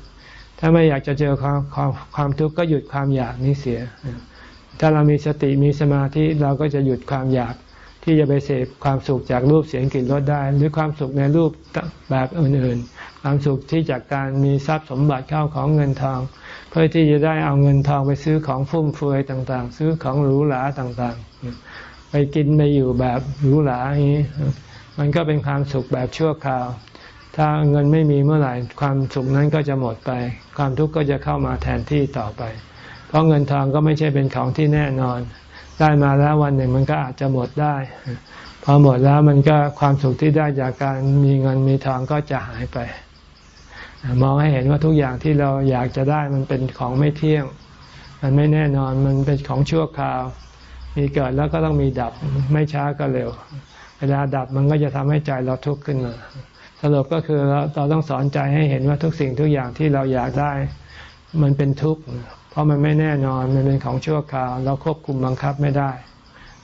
ถ้าไม่อยากจะเจอความความความทุกข์ก็หยุดความอยากนี้เสีย ถ้าเรามีสติมีสมาธิเราก็จะหยุดความอยากที่จะไปเสพความสุขจากรูปเสียงกลิ่นรสได้ หรือความสุขในรูปแบบอื่นๆ ความสุขที่จากการมีทรัพย์สมบัติเข้าของเงินทอง เพื่อที่จะได้เอาเงินทองไปซื้อของฟุ่มเฟือยต่างๆ ซื้อของหรูหราต่างๆ ไปกินไปอยู่แบบหรูหราอย่างนี้ มันก็เป็นความสุขแบบชั่วคราว ถ้าเงินไม่มีเมื่อไหร่ความสุขนั้นก็จะหมดไป ความทุกข์ก็จะเข้ามาแทนที่ต่อไป เพราะเงินทองก็ไม่ใช่เป็นของที่แน่นอน ได้มาแล้ววันหนึ่งมันก็อาจจะหมดได้พอหมดแล้วมันก็ความสุขที่ได้จากการมีเงินมีทองก็จะหายไป มองให้เห็นว่าทุกอย่างที่เราอยากจะได้มันเป็นของไม่เที่ยง มันไม่แน่นอนมันเป็นของชั่วคราว มีเกิดแล้วก็ต้องมีดับไม่ช้าก็เร็ว เวลาดับมันก็จะทำให้ใจเราทุกข์ขึ้นมา สรุปก็คือเราเราต้องสอนใจให้เห็นว่าทุกสิ่งทุกอย่างที่เราอยากได้ มันเป็นทุกข์ เพราะมันไม่แน่นอนมันเป็นของชั่วคราว เราควบคุมบังคับไม่ได้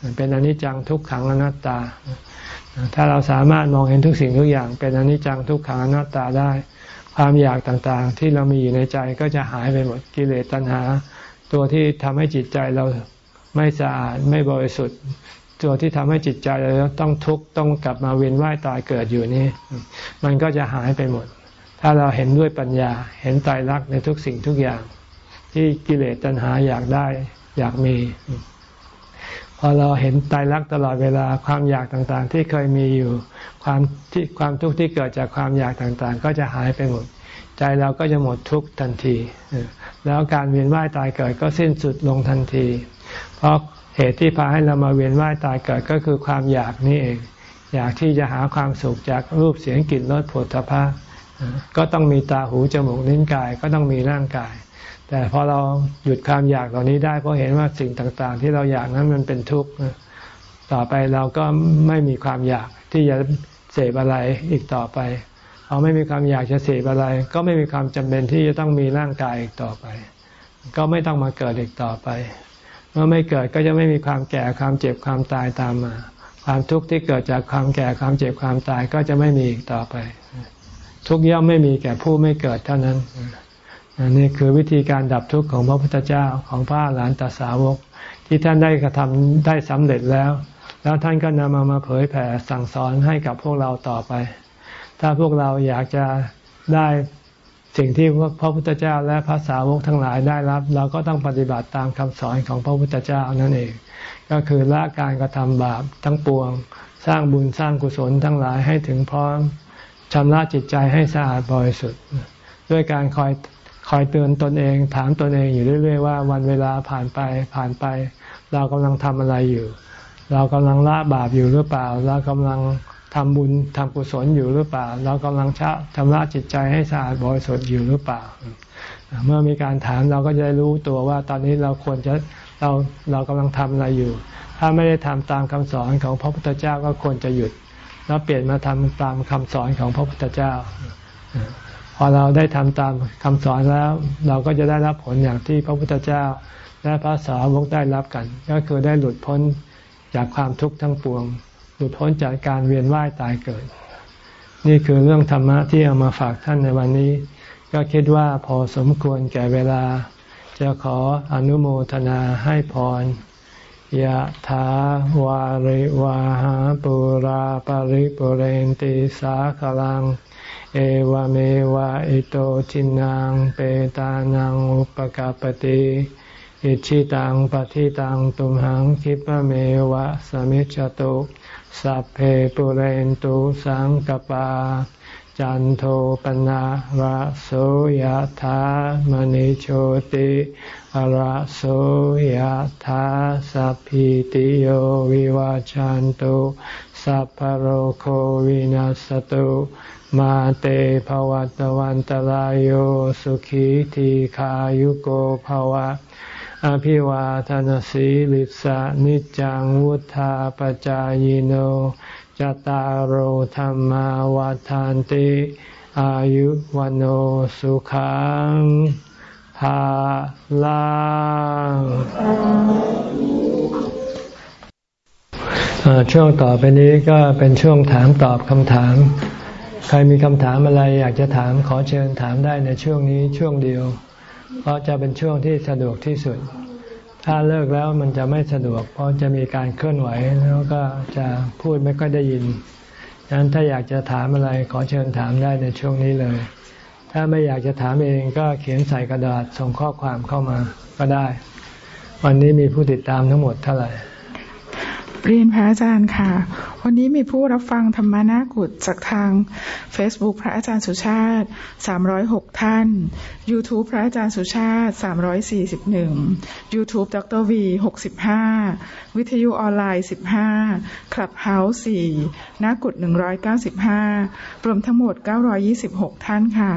มันเป็นอนิจจังทุกขังอนัตตา ถ้าเราสามารถมองเห็นทุกสิ่งทุกอย่าง เป็นอนิจจังทุกขังอนัตตาได้ ความอยากต่างๆ ที่เรามีอยู่ในใจก็จะหายไปหมดกิเลสตัณหา ตัวที่ทำให้จิตใจเราไม่สะอาดไม่บริสุทธิ์ ตัวที่ทำให้จิตใจเราต้องทุกข์ต้องกลับมาเวียนว่ายตายเกิดอยู่นี่มันก็จะหายไปหมด ถ้าเราเห็นด้วยปัญญา เห็นตายรักในทุกสิ่งทุกอย่าง ที่กิเลสตัณหาอยากได้อยากมี พอเราเห็นตายรักตลอดเวลาความอยากต่างๆ ที่เคยมีอยู่ ความที่ความทุกข์ที่เกิดจากความอยากต่างๆ ก็จะหายไปหมด ใจเราก็จะหมดทุกข์ทันที แล้วการเวียนว่ายตายเกิดก็สิ้นสุดลงทันที เพราะ เหตุที่พาให้เรามาเวียนว่ายตายเกิดก็คือความอยากนี่เอง อยากที่จะหาความสุขจากรูปเสียงกลิ่นรสผลทพะก็ต้องมีตาหูจมูกลิ้นกายก็ต้องมีร่างกาย แต่พอเราหยุดความอยากเหล่านี้ได้เพราะเห็นว่าสิ่งต่างๆ ที่เราอยากนั้นมันเป็นทุกข์ต่อไปเราก็ไม่มีความอยากที่จะเสพอะไรอีกต่อไปพอไม่มีความอยากจะเสพอะไร ก็ไม่มีความจำเป็นที่จะต้องมีร่างกายอีกต่อไป ก็ไม่ต้องมาเกิดอีกต่อไป เมื่อไม่เกิดก็จะไม่มีความแก่ความเจ็บความตายตามมา ความทุกข์ที่เกิดจากความแก่ความเจ็บความตายก็จะไม่มีอีกต่อไป ทุกย่อมไม่มีแก่ผู้ไม่เกิดเท่านั้นนี่คือวิธีการดับทุกข์ของพระพุทธเจ้าของพระหลานตสาวก ที่ท่านได้กระทำได้สำเร็จแล้ว แล้วท่านก็นำมามาเผยแผ่สั่งสอนให้กับพวกเราต่อไป ถ้าพวกเราอยากจะได้ สิ่งที่พระพุทธเจ้าและพระสาวกทั้งหลายได้รับ เราก็ต้องปฏิบัติตามคำสอนของพระพุทธเจ้านั่นเอง ก็คือละการกระทำบาปทั้งปวง สร้างบุญสร้างกุศลทั้งหลายให้ถึงพร้อมชำระจิตใจให้สะอาดบริสุทธิ์ ด้วยการคอยคอยเตือนตนเอง ถามตนเองอยู่เรื่อยๆว่าวันเวลาผ่านไปผ่านไป เรากำลังทำอะไรอยู่ เรากำลังละบาปอยู่หรือเปล่า เรากำลัง ทำบุญทำกุศลอยู่หรือเปล่า เรากำลังชะชำระจิตใจให้สะอาดบริสุทธิ์อยู่หรือเปล่า เมื่อมีการถามเราก็จะรู้ตัวว่าตอนนี้เราควรจะเราเรากำลังทำอะไรอยู่ ถ้าไม่ได้ทำตามคำสอนของพระพุทธเจ้าก็ควรจะหยุด แล้วเปลี่ยนมาทำตามคำสอนของพระพุทธเจ้า พอเราได้ทำตามคำสอนแล้ว เราก็จะได้รับผลอย่างที่พระพุทธเจ้า และพระสาวกได้รับกัน ก็คือได้หลุดพ้นจากความทุกข์ทั้งปวง ลุดพ้นจากการเวียนว่ายตายเกิด นี่คือเรื่องธรรมะที่เอามาฝากท่านในวันนี้ ก็คิดว่าพอสมควรแก่เวลา จะขออนุโมทนาให้พรยะถาวาริวาหาปุราปาริปุเรนติสาขลัง เอวเมวะอิโตจินังเปตานังอุปกาปติอิชิตังปฏิตังตุมหังคิปะเมวะสมิจจตุ สัพเพปุเรนตุสังกปา จันโทปนะระโสยธามณิโชติระโสยธาสัพพิติโยวิวาจันตุสัพพโรโควินัสตุมาเตภวัตวันตารโยสุขีทีขายุโกภวะ อภิวาทานสีลิสานิจังวุธาปจายโนจตารโหธรรมาวาทานติอายุวันโอสุขังภาลังช่วงต่อไปนี้ก็เป็นช่วงถามตอบคำถาม ใครมีคำถามอะไรอยากจะถามขอเชิญถามได้ในช่วงนี้ช่วงเดียว เพราะจะเป็นช่วงที่สะดวกที่สุด ถ้าเลิกแล้วมันจะไม่สะดวก เพราะจะมีการเคลื่อนไหวแล้วก็จะพูดไม่ค่อยได้ยินดังนั้นถ้าอยากจะถามอะไรขอเชิญถามได้ในช่วงนี้เลย ถ้าไม่อยากจะถามเองก็เขียนใส่กระดาษส่งข้อความเข้ามาก็ได้ วันนี้มีผู้ติดตามทั้งหมดเท่าไหร่ เรียนพระอาจารย์ค่ะ วันนี้มีผู้รับฟังธรรมนากุฏจากทาง Facebook พระอาจารย์สุชาติ 306 ท่าน YouTube พระอาจารย์สุชาติ 341 YouTube ดรวี65 วิทยุออนไลน์ 15 Clubhouse 4นากุฏ195 รวมทั้งหมด 926 ท่านค่ะ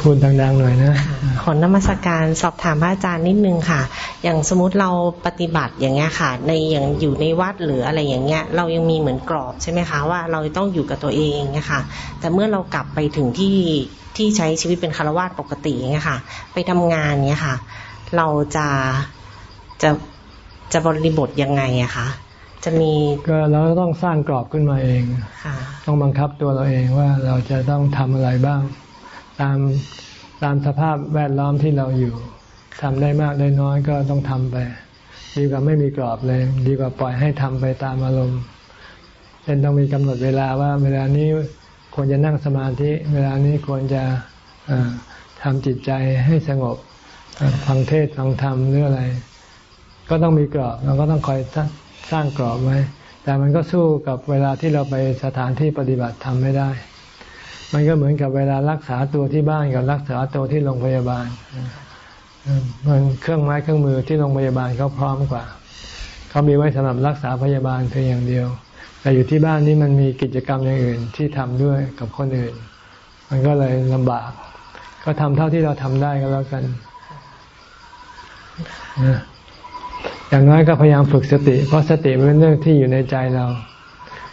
พูดดังๆหน่อยนะขอนมัสการสอบถามพระอาจารย์นิดนึงค่ะ อย่างสมมติเราปฏิบัติอย่างเงี้ยค่ะ ในอย่างอยู่ในวัดหรืออะไรอย่างเงี้ย เรายังมีเหมือนกรอบใช่ไหมคะว่าเราต้องอยู่กับตัวเองเนี่ยค่ะ แต่เมื่อเรากลับไปถึงที่ที่ใช้ชีวิตเป็นคารวะปกติเงี้ยค่ะ ไปทำงานเนี้ยค่ะ เราจะจะจะบริบทยังไงอะคะจะมีก็เราต้องสร้างกรอบขึ้นมาเองต้องบังคับตัวเราเองว่าเราจะต้องทำอะไรบ้าง ตามตามสภาพแวดล้อมที่เราอยู่ทำได้มากได้น้อยก็ต้องทำไป ดีกว่าไม่มีกรอบเลย ดีกว่าปล่อยให้ทำไปตามอารมณ์เช่นต้องมีกำหนดเวลาว่า เวลานี้ควรจะนั่งสมาธิ เวลานี้ควรจะทำจิตใจให้สงบฟังเทศฟังธรรมหรืออะไร ก็ต้องมีกรอบเราก็ต้องคอยสร้างกรอบไว้ แต่มันก็สู้กับเวลาที่เราไปสถานที่ปฏิบัติทำไม่ได้ มันก็เหมือนกับเวลารักษาตัวที่บ้านกับรักษาตัวที่โรงพยาบาลมันเครื่องไม้เครื่องมือที่โรงพยาบาลเขาพร้อมกว่า เขามีไว้สำหรับรักษาพยาบาลเพียงอย่างเดียว แต่อยู่ที่บ้านนี้มันมีกิจกรรมอย่างอื่นที่ทำด้วยกับคนอื่น มันก็เลยลำบาก ก็ทำเท่าที่เราทำได้ก็แล้วกันอย่างน้อยก็พยายามฝึกสติ เพราะสติเป็นเรื่องที่อยู่ในใจเรา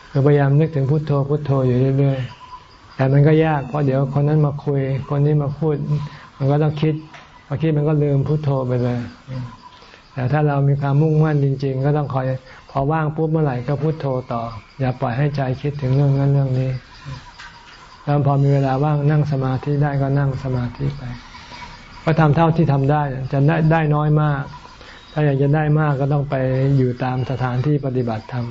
เราพยายามนึกถึงพุโทโธพุโทโธอยู่เรื่อยๆ แต่มันก็ยากเพราะเดี๋ยวคนนั้นมาคุย คนนี้มาพูด มันก็ต้องคิดพอคิดมันก็ลืมพุโทโธไปเลยแต่ถ้าเรามีความมุ่งมั่นจริง ๆ ก็ต้องคอยพอว่างปุ๊บเมื่อไหร่ก็พุโทโธต่อ อย่าปล่อยให้ใจคิดถึงเรื่องนั้นเรื่องนี้แล้วพอมีเวลาว่างนั่งสมาธิได้ก็นั่งสมาธิไปก็ทำเท่าที่ทำได้จะได้ได้น้อยมาก ถ้าอยากจะได้มากก็ต้องไปอยู่ตามสถานที่ปฏิบัติธรรม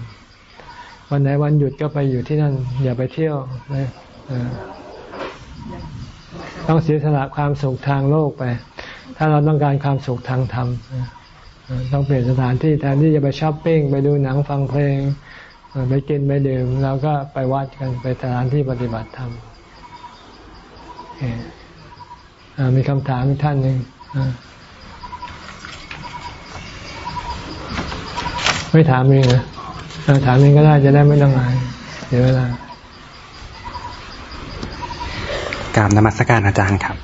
วันไหนวันหยุดก็ไปอยู่ที่นั่น อย่าไปเที่ยวนะ ต้องเสียสละความสุขทางโลกไป ถ้าเราต้องการความสุขทางธรรมต้องเปลี่ยนสถานที่แทนที่จะไปช้อปปิ้งไปดูหนังฟังเพลงไปกินไปดื่มเราก็ไปวัดกันไปสถานที่ปฏิบัติธรรมมีคำถามอีกท่านหนึ่งไม่ถามเองนะถามเองก็ได้จะได้ไม่ต้องอายเดี๋ยวเวลา กราบนมัสการอาจารย์ครับ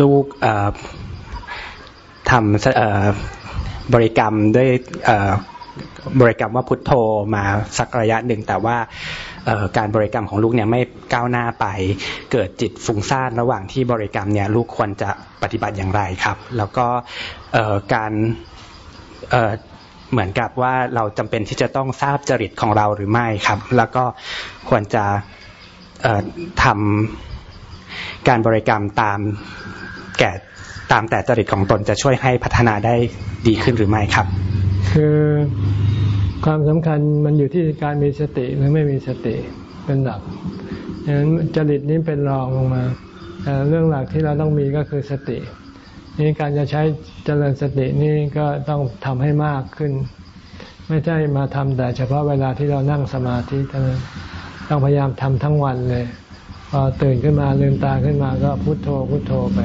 ลูกทำบริกรรมด้วยบริกรรมว่าพุทโธมาสักระยะหนึ่ง แต่ว่าการบริกรรมของลูกเนี่ยไม่ก้าวหน้าไปเกิดจิตฟุ้งซ่านระหว่างที่บริกรรมเนี่ยลูกควรจะปฏิบัติอย่างไรครับ แล้วก็การเหมือนกับว่าเราจำเป็นที่จะต้องทราบจริตของเราหรือไม่ครับ แล้วก็ควรจะทำ การบริกรรมตามแก่ตามแต่จริตของตนจะช่วยให้พัฒนาได้ดีขึ้นหรือไม่ครับ คือความสำคัญมันอยู่ที่การมีสติหรือไม่มีสติเป็นหลักดังนั้นจริตนี้เป็นรองลงมาแต่เรื่องหลักที่เราต้องมีก็คือสตินี่การจะใช้เจริญสตินี่ก็ต้องทำให้มากขึ้น ไม่ใช่มาทำแต่เฉพาะเวลาที่เรานั่งสมาธิเท่านั้นต้องพยายามทำทั้งวันเลย พอตื่นขึ้นมาลืมตาขึ้นมาก็พุโทโธพุโทโธไป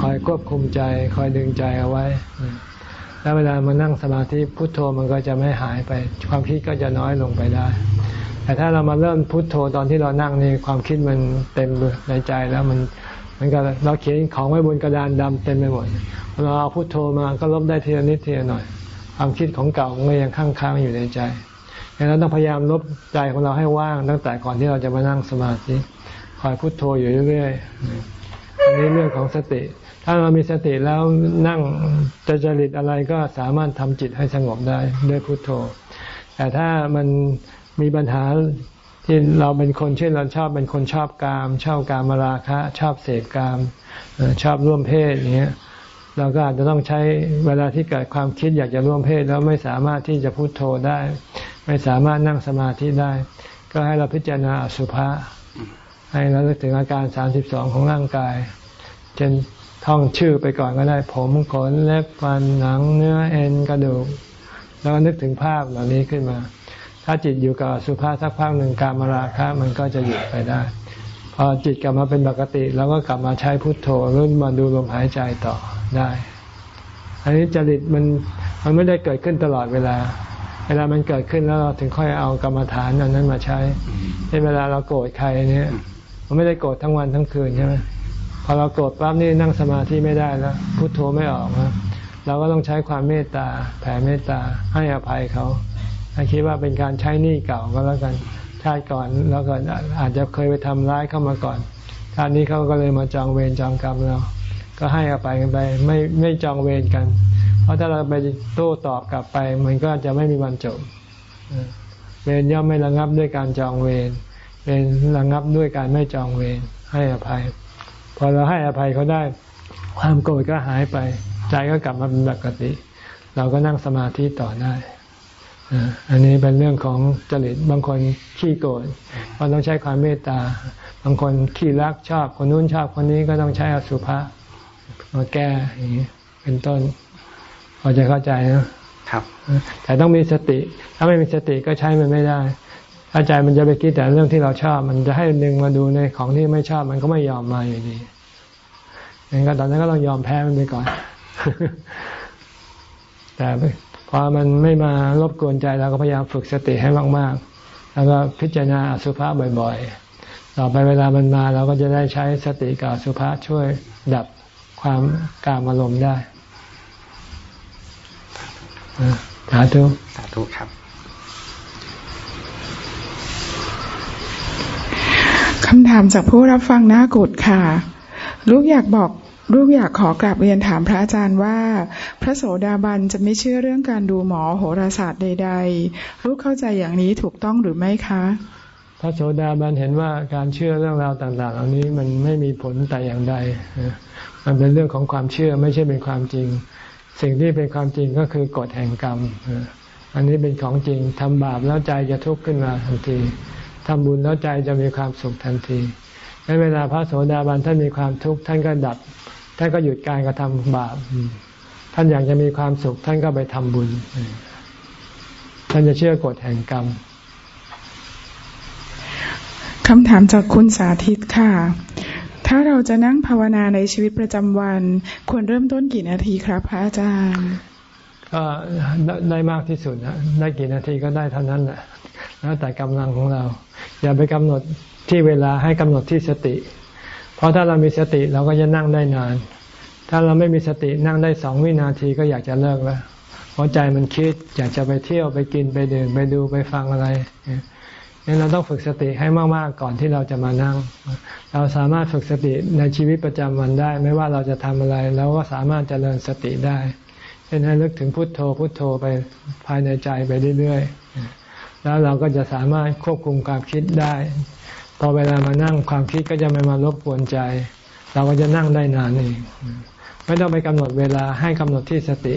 คอยควบคุมใจ คอยดึงใจเอาไว้ แล้วเวลามานั่งสมาธิพุโทโธมันก็จะไม่หายไป ความคิดก็จะน้อยลงไปได้ แต่ถ้าเรามาเริ่มพุโทโธตอนที่เรานั่งนี่ความคิดมันเต็มในใจแล้วมันมันก็เราเขียนของไว้บนกระดานดำเต็มไปหมดเราเอาพุโทโธมาก็ลบได้ทีละนิดทีละหน่อย ความคิดของเก่ามันยังค้างๆอยู่ในใจดังนั้นต้องพยายามลบใจของเราให้ว่างตั้งแต่ก่อนที่เราจะมานั่งสมาธิ อยพุโทโธอยู่เรื่อยๆอันนี้เรื่องของสติ ถ้าเรามีสติแล้วนั่งจะจริตอะไรก็สามารถทำจิตให้สงบได้ด้วยพุทโธ แต่ถ้ามันมีปัญหาที่เราเป็นคนเช่นเราชอบเป็นคนชอบกามชอบการมาราคะ ชอบเสพกามชอบร่วมเพศอย่างเงี้ยเราก็อาจจะต้องใช้เวลาที่เกิดความคิดอยากจะร่วมเพศแล้วไม่สามารถที่จะพุโทโธได้ ไม่สามารถนั่งสมาธิได้ ก็ให้เราพิจารณาอสุภะ ให้เราลึกถึงอาการสามสิบสองของร่างกาย เช่นท่องชื่อไปก่อนก็ได้ ผมขนเล็บฟันหนังเนื้อเอ็นกระดูก แล้วนึกถึงภาพเหล่านี้ขึ้นมา ถ้าจิตอยู่กับสุภาพสักพักหนึ่งการมาราคะมันก็จะหยุดไปได้ พอจิตกลับมาเป็นปกติแล้วก็กลับมาใช้พุทโธหรือมาดูลมหายใจต่อได้ อันนี้จริตมันมันไม่ได้เกิดขึ้นตลอดเวลาเวลามันเกิดขึ้นแล้วเราถึงค่อยเอากรรมฐานอันนั้นมาใช้ในเวลาเราโกรธใครเนี่ย มันไม่ได้โกรธทั้งวันทั้งคืนใช่ไหมพอเราโกรธปั๊บนี่นั่งสมาธิไม่ได้แล้วพุทโธไม่ออกนะเราก็ต้องใช้ความเมตตาแผ่เมตตาให้อภัยเขาให้คิดว่าเป็นการใช้หนี้เก่าก็แล้วกันชาติก่อนแล้วก็อาจจะเคยไปทำร้ายเข้ามาก่อนชาตินี้เขาก็เลยมาจองเวรจองกรรมเรา ก็ให้อภัยกันไปไม่ไม่จองเวรกัน เพราะถ้าเราไปโต้ตอบกลับไป มันก็จะไม่มีวันจบเวรย่อมไม่ระงับด้วยการจองเวร เวรระงับด้วยการไม่จองเวรให้อภัย พอเราให้อภัยเขาได้ ความโกรธก็หายไป ใจก็กลับมาเป็นปกติ เราก็นั่งสมาธิต่อได้อันนี้เป็นเรื่องของจริตบางคนขี้โกรธก็ต้องใช้ความเมตตา บางคนขี้รักชอบคนนู้นชอบคนนี้ก็ต้องใช้อสุภะมาแก้อย่างนี้เป็นต้นพอจะเข้าใจนะครับ แต่ต้องมีสติ ถ้าไม่มีสติก็ใช้มันไม่ได้ ถ้าใจมันจะไปคิดแต่เรื่องที่เราชอบ มันจะให้ดึงมาดูในของที่ไม่ชอบ มันก็ไม่ยอมมาอยู่ดีงั้นก็ตอนนั้นก็ต้องยอมแพ้มันไปก่อน แต่พอมันไม่มารบกวนใจเราก็พยายามฝึกสติให้มากๆ แล้วก็พิจารณาอสุภะบ่อยๆ ต่อไปเวลามันมาเราก็จะได้ใช้สติกับอสุภะช่วยดับความกามอารมณ์ได้สาธุสาธุครับคำถามจากผู้รับฟังหน้ากุดค่ะ ลูกอยากบอกลูกอยากขอกราบเรียนถามพระอาจารย์ว่า พระโสดาบันจะไม่เชื่อเรื่องการดูหมอโหราศาสตร์ใด ๆ ลูกเข้าใจอย่างนี้ถูกต้องหรือไม่คะ พระโสดาบันเห็นว่าการเชื่อเรื่องราวต่าง ๆ เหล่านี้มันไม่มีผลแต่อย่างใด มันเป็นเรื่องของความเชื่อไม่ใช่เป็นความจริง สิ่งที่เป็นความจริงก็คือกฎแห่งกรรม อันนี้เป็นของจริงทำบาปแล้วใจจะทุกข์ขึ้นมาทันที ทำบุญแล้วใจจะมีความสุขทันทีในเวลาพระโสดาบันท่านมีความทุกข์ท่านก็ดับ ท่านก็หยุดการกระทำบาป ท่านอยากจะมีความสุข ท่านก็ไปทำบุญ ท่านจะเชื่อกฎแห่งกรรมคำถามจากคุณสาธิตค่ะ ถ้าเราจะนั่งภาวนาในชีวิตประจำวัน ควรเริ่มต้นกี่นาทีครับพระอาจารย์ ก็ได้มากที่สุดนะได้กี่นาทีก็ได้เท่านั้นแหละ แล้วแต่กำลังของเรา อย่าไปกำหนดที่เวลาให้กำหนดที่สติ เพราะถ้าเรามีสติเราก็จะนั่งได้นาน ถ้าเราไม่มีสตินั่งได้สองวินาทีก็อยากจะเลิกแล้วเพราะใจมันคิดอยากจะไปเที่ยวไปกินไปเดินไปดูไปฟังอะไรนี่เราต้องฝึกสติให้มากๆก่อนที่เราจะมานั่ง เราสามารถฝึกสติในชีวิตประจำวันได้ ไม่ว่าเราจะทำอะไรเราก็สามารถเจริญสติได้เช่นให้ลึกถึงพุทโธพุทโธไปภายในใจไปเรื่อยๆ แล้วเราก็จะสามารถควบคุมความคิดได้ พอเวลามานั่งความคิดก็จะไม่มารบกวนใจ เราก็จะนั่งได้นานเองไม่ต้องไปกำหนดเวลาให้กำหนดที่สติ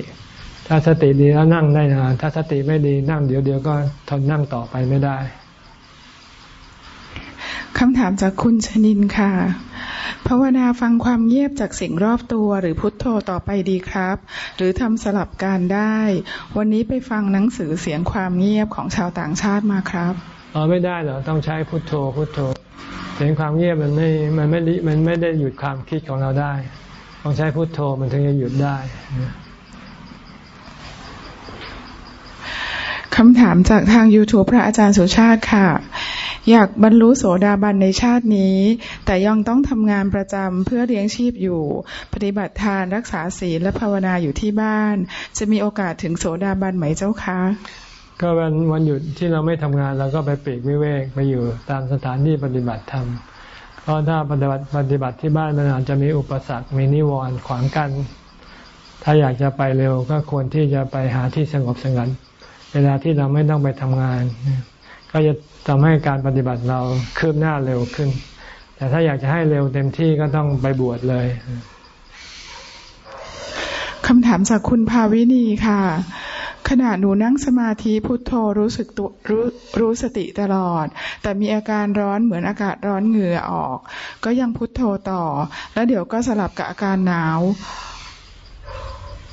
ถ้าสติดีแล้วนั่งได้นาน ถ้าสติไม่ดีนั่งเดี๋ยวเดียวก็ทนนั่งต่อไปไม่ได้คำถามจากคุณชนินค่ะ ภาวนาฟังความเงียบจากสิ่งรอบตัวหรือพุทโธต่อไปดีครับ หรือทำสลับการได้ วันนี้ไปฟังหนังสือเสียงความเงียบของชาวต่างชาติมาครับอ๋อไม่ได้เหรอต้องใช้พุทโธพุทโธ เสียงความเงียบมันไม่มันไม่มันไม่ได้หยุดความคิดของเราได้ ต้องใช้พุทโธมันถึงจะหยุดได้คำถามจากทาง YouTube พระอาจารย์สุชาติค่ะ อยากบรรลุโสดาบันในชาตินี้ แต่ยังต้องทำงานประจำเพื่อเลี้ยงชีพอยู่ ปฏิบัติทานรักษาศีลและภาวนาอยู่ที่บ้าน จะมีโอกาสถึงโสดาบันไหมเจ้าคะก็วันวันหยุดที่เราไม่ทำงานเราก็ไปปีกวิเวกไปอยู่ตามสถานที่ปฏิบัติธรรมเพราะถ้าปฏิบัติปฏิบัติที่บ้านมันอาจจะมีอุปสรรคมีนิวรณ์ขวางกัน ถ้าอยากจะไปเร็วก็ควรที่จะไปหาที่สงบสงัดเวลาที่เราไม่ต้องไปทำงาน ก็จะ ทำให้การปฏิบัติเราคืบหน้าเร็วขึ้น แต่ถ้าอยากจะให้เร็วเต็มที่ก็ต้องไปบวชเลยคำถามจากคุณภาวินีค่ะ ขณะหนูนั่งสมาธิพุทโธรู้สึกตัวรู้รู้สติตลอด แต่มีอาการร้อนเหมือนอากาศร้อนเหงื่อออก ก็ยังพุทโธต่อ แล้วเดี๋ยวก็สลับกับอาการหนาว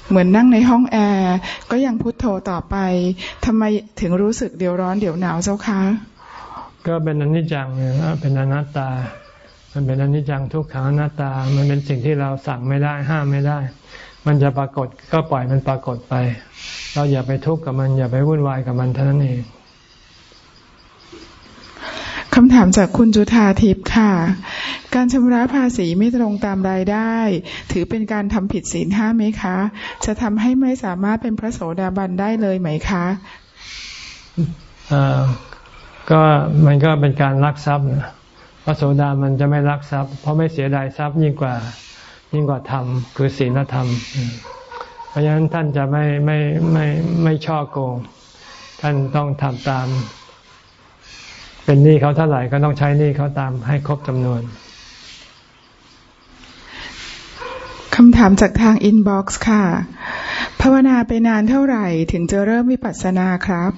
เหมือนนั่งในห้องแอร์ก็ยังพุทโธต่อไปทำไมถึงรู้สึกเดี๋ยวร้อนเดี๋ยวหนาวเจ้าคะ ก็เป็นอนิจจังเนี่ยเป็นอนัตตา มันเป็นอนิจจังทุกขังอนัตตา มันเป็นสิ่งที่เราสั่งไม่ได้ห้ามไม่ได้ มันจะปรากฏก็ปล่อยมันปรากฏไป เราอย่าไปทุกข์กับมัน อย่าไปวุ่นวายกับมันเท่านั้นเองคำถามจากคุณจุธาทิพย์ค่ะ การชำระภาษีไม่ตรงตามรายได้ ถือเป็นการทำผิดศีลห้าไหมคะ จะทำให้ไม่สามารถเป็นพระโสดาบันได้เลยไหมคะ ก็มันก็เป็นการลักทรัพย์พระโสดามันจะไม่ลักทรัพย์ เพราะไม่เสียดายทรัพย์ยิ่งกว่า ยิ่งกว่าธรรม คือศีลธรรม เพราะฉะนั้นท่านจะไม่ไม่ไม่ไม่ช่อโกง ท่านต้องทำตาม เป็นหนี้เขาเท่าไหร่ก็ต้องใช้หนี้เขาตามให้ครบจำนวนคำถามจากทางอินบ็อกซ์ค่ะ ภาวนาไปนานเท่าไหร่ถึงจะเริ่มวิปัสสนาครับ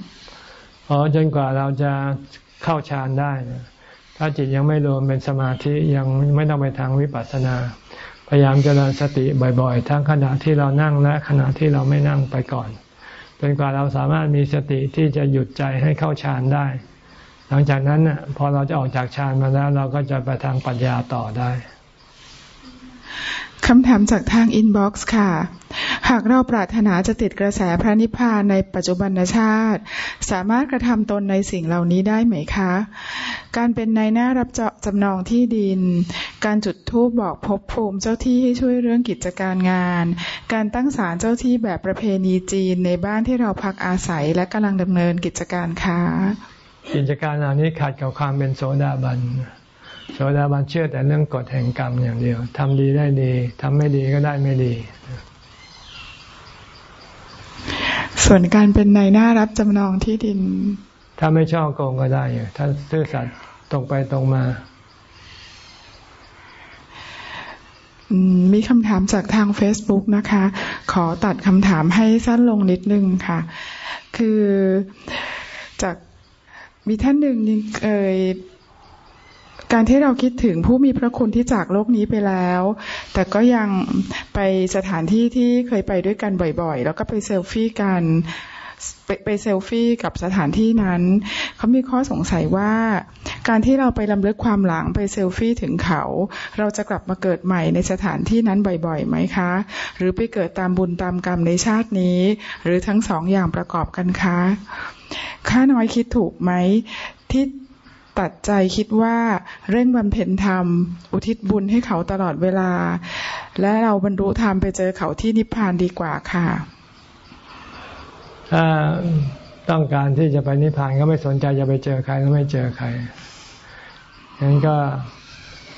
อ๋อจนกว่าเราจะเข้าฌานได้ ถ้าจิตยังไม่รวมเป็นสมาธิยังไม่ต้องไปทางวิปัสสนา พยายามเจริญสติบ่อยๆ ทั้งขณะที่เรานั่งและขณะที่เราไม่นั่งไปก่อนจนกว่าเราสามารถมีสติที่จะหยุดใจให้เข้าฌานได้ หลังจากนั้นพอเราจะออกจากฌานมาแล้ว เราก็จะไปทางปัญญาต่อได้ คำถามจากทางอินบ็อกซ์ค่ะ หากเราปรารถนาจะติดกระแสพระนิพพานในปัจจุบันชาติ สามารถกระทำตนในสิ่งเหล่านี้ได้ไหมคะ การเป็นนายหน้ารับจำนองที่ดิน การจุดธูปบอกพบภูมิเจ้าที่ให้ช่วยเรื่องกิจการงาน การตั้งศาลเจ้าที่แบบประเพณีจีนในบ้านที่เราพักอาศัยและกำลังดำเนินกิจการค้า กิจการเหล่านี้ขัดกับความเป็นโสดาบัน โสดาบันเชื่อแต่เรื่องกฎแห่งกรรมอย่างเดียวทำดีได้ดีทำไม่ดีก็ได้ไม่ดี ส่วนการเป็นนายหน้ารับจำนองที่ดิน ถ้าไม่ชอบโกงก็ได้อยู่ถ้าซื่อสัตย์ตรงไปตรงมามีคำถามจากทาง Facebook นะคะ ขอตัดคำถามให้สั้นลงนิดนึงค่ะ คือจากมีท่านหนึ่งเคย การที่เราคิดถึงผู้มีพระคุณที่จากโลกนี้ไปแล้ว แต่ก็ยังไปสถานที่ที่เคยไปด้วยกันบ่อยๆ แล้วก็ไปเซลฟี่กันไปไปเซลฟี่กับสถานที่นั้น เขามีข้อสงสัยว่า การที่เราไปลำลึกความหลังไปเซลฟี่ถึงเขา เราจะกลับมาเกิดใหม่ในสถานที่นั้นบ่อยๆไหมคะ หรือไปเกิดตามบุญตามกรรมในชาตินี้ หรือทั้งสองอย่างประกอบกันคะ ข้าน้อยคิดถูกไหมที่ ตัดใจคิดว่าเร่งบำเพ็ญธรรม อุทิศบุญให้เขาตลอดเวลา และเราบรรลุธรรมไปเจอเขาที่นิพพานดีกว่าค่ะถ้าต้องการที่จะไปนิพพานก็ไม่สนใจจะไปเจอใครก็ไม่เจอใครงั้นก็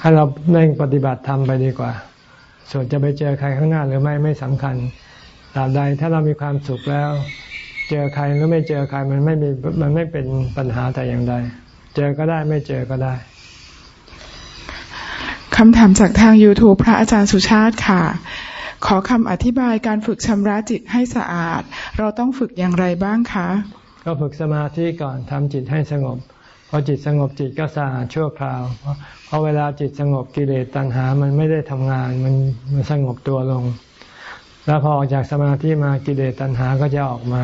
ให้เราเร่งปฏิบัติธรรมไปดีกว่า ส่วนจะไปเจอใครข้างหน้าหรือไม่ไม่สำคัญตราบใดถ้าเรามีความสุขแล้ว เจอใครหรือไม่เจอใครมันไม่มีมันไม่เป็นปัญหาแต่อย่างใด เจอก็ได้ไม่เจอก็ได้คำถามจากทาง YouTube พระอาจารย์สุชาติค่ะ ขอคำอธิบายการฝึกชำระจิตให้สะอาด เราต้องฝึกอย่างไรบ้างคะ ก็ฝึกสมาธิก่อนทำจิตให้สงบพอจิตสงบจิตก็สะอาดชั่วคราวเพราะเวลาจิตสงบกิเลสตัณหา มันไม่ได้ทำงานมันมันสงบตัวลง แล้วพอออกจากสมาธิมากิเลสตัณหาก็จะออกมา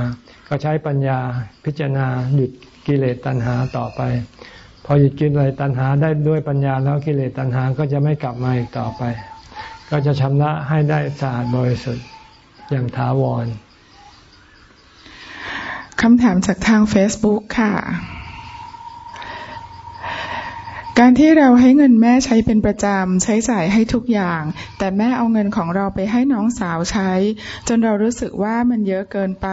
ก็ใช้ปัญญาพิจารณาหยุด กิเลสตัณหาต่อไป พอหยุดกิเลสตัณหาได้ด้วยปัญญาแล้วกิเลสตัณหาก็จะไม่กลับมาอีกต่อไป ก็จะชำระให้ได้สะอาดบริสุทธิ์อย่างถาวรคำถามจากทาง Facebook ค่ะ การที่เราให้เงินแม่ใช้เป็นประจำใช้จ่ายให้ทุกอย่าง แต่แม่เอาเงินของเราไปให้น้องสาวใช้ จนเรารู้สึกว่ามันเยอะเกินไป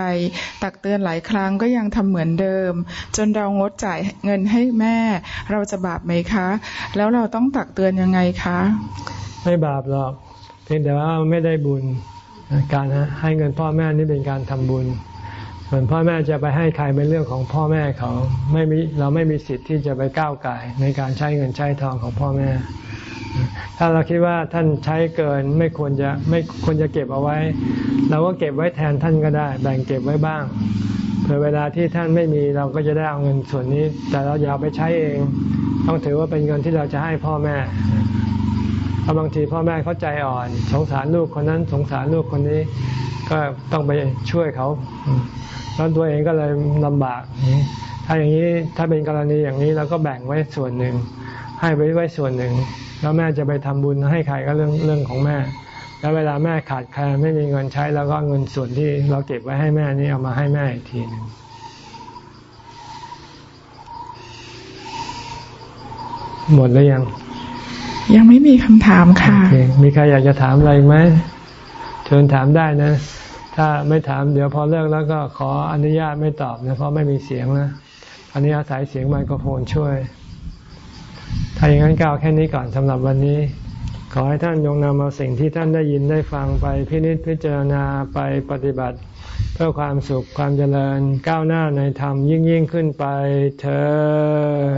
ตักเตือนหลายครั้งก็ยังทำเหมือนเดิม จนเรางดจ่ายเงินให้แม่ เราจะบาปไหมคะ แล้วเราต้องตักเตือนยังไงคะ ไม่บาปหรอกเพียงแต่ว่าไม่ได้บุญ การให้เงินพ่อแม่นี่เป็นการทำบุญ ส่วนพ่อแม่จะไปให้ใครเป็นเรื่องของพ่อแม่เขาไม่มีเราไม่มีสิทธิ์ที่จะไปก้าวไก่ในการใช้เงินใช้ทองของพ่อแม่ ถ้าเราคิดว่าท่านใช้เกินไม่ควรจะไม่ควรจะเก็บเอาไว้ เราก็เก็บไว้แทนท่านก็ได้ แบ่งเก็บไว้บ้างเผื่อเวลาที่ท่านไม่มีเราก็จะได้เอาเงินส่วนนี้ แต่เราอย่าไปใช้เอง ต้องถือว่าเป็นเงินที่เราจะให้พ่อแม่เพราะบางทีพ่อแม่เขาใจอ่อน สงสารลูกคนนั้นสงสารลูกคนนี้ ก็ต้องไปช่วยเขาแล้วตัวเองก็เลยลำบาก ถ้าอย่างนี้ถ้าเป็นกรณีอย่างนี้เราก็แบ่งไว้ส่วนหนึ่ง ให้ไว้ไว้ส่วนหนึ่ง แล้วแม่จะไปทำบุญให้ใครก็เรื่องเรื่องของแม่ แล้วเวลาแม่ขาดแคลนไม่มีเงินใช้แล้วก็เงินส่วนที่เราเก็บไว้ให้แม่นี่เอามาให้แม่อีกทีหนึ่งหมดแล้วยัง ยังไม่มีคำถามค่ะ มีใครอยากจะถามอะไรไหมเชิญถามได้นะ ถ้าไม่ถามเดี๋ยวพอเลิกแล้วก็ขออนุญาตไม่ตอบนะเพราะไม่มีเสียงนะอันนี้อาศัยเสียงไมโครโฟนช่วย ถ้าอย่างนั้นก้าวแค่นี้ก่อนสำหรับวันนี้ ขอให้ท่านยงนำเอาสิ่งที่ท่านได้ยินได้ฟังไปพินิจพิจารณาไปปฏิบัติ เพื่อความสุขความเจริญก้าวหน้าในธรรมยิ่งยิ่งขึ้นไปเธอ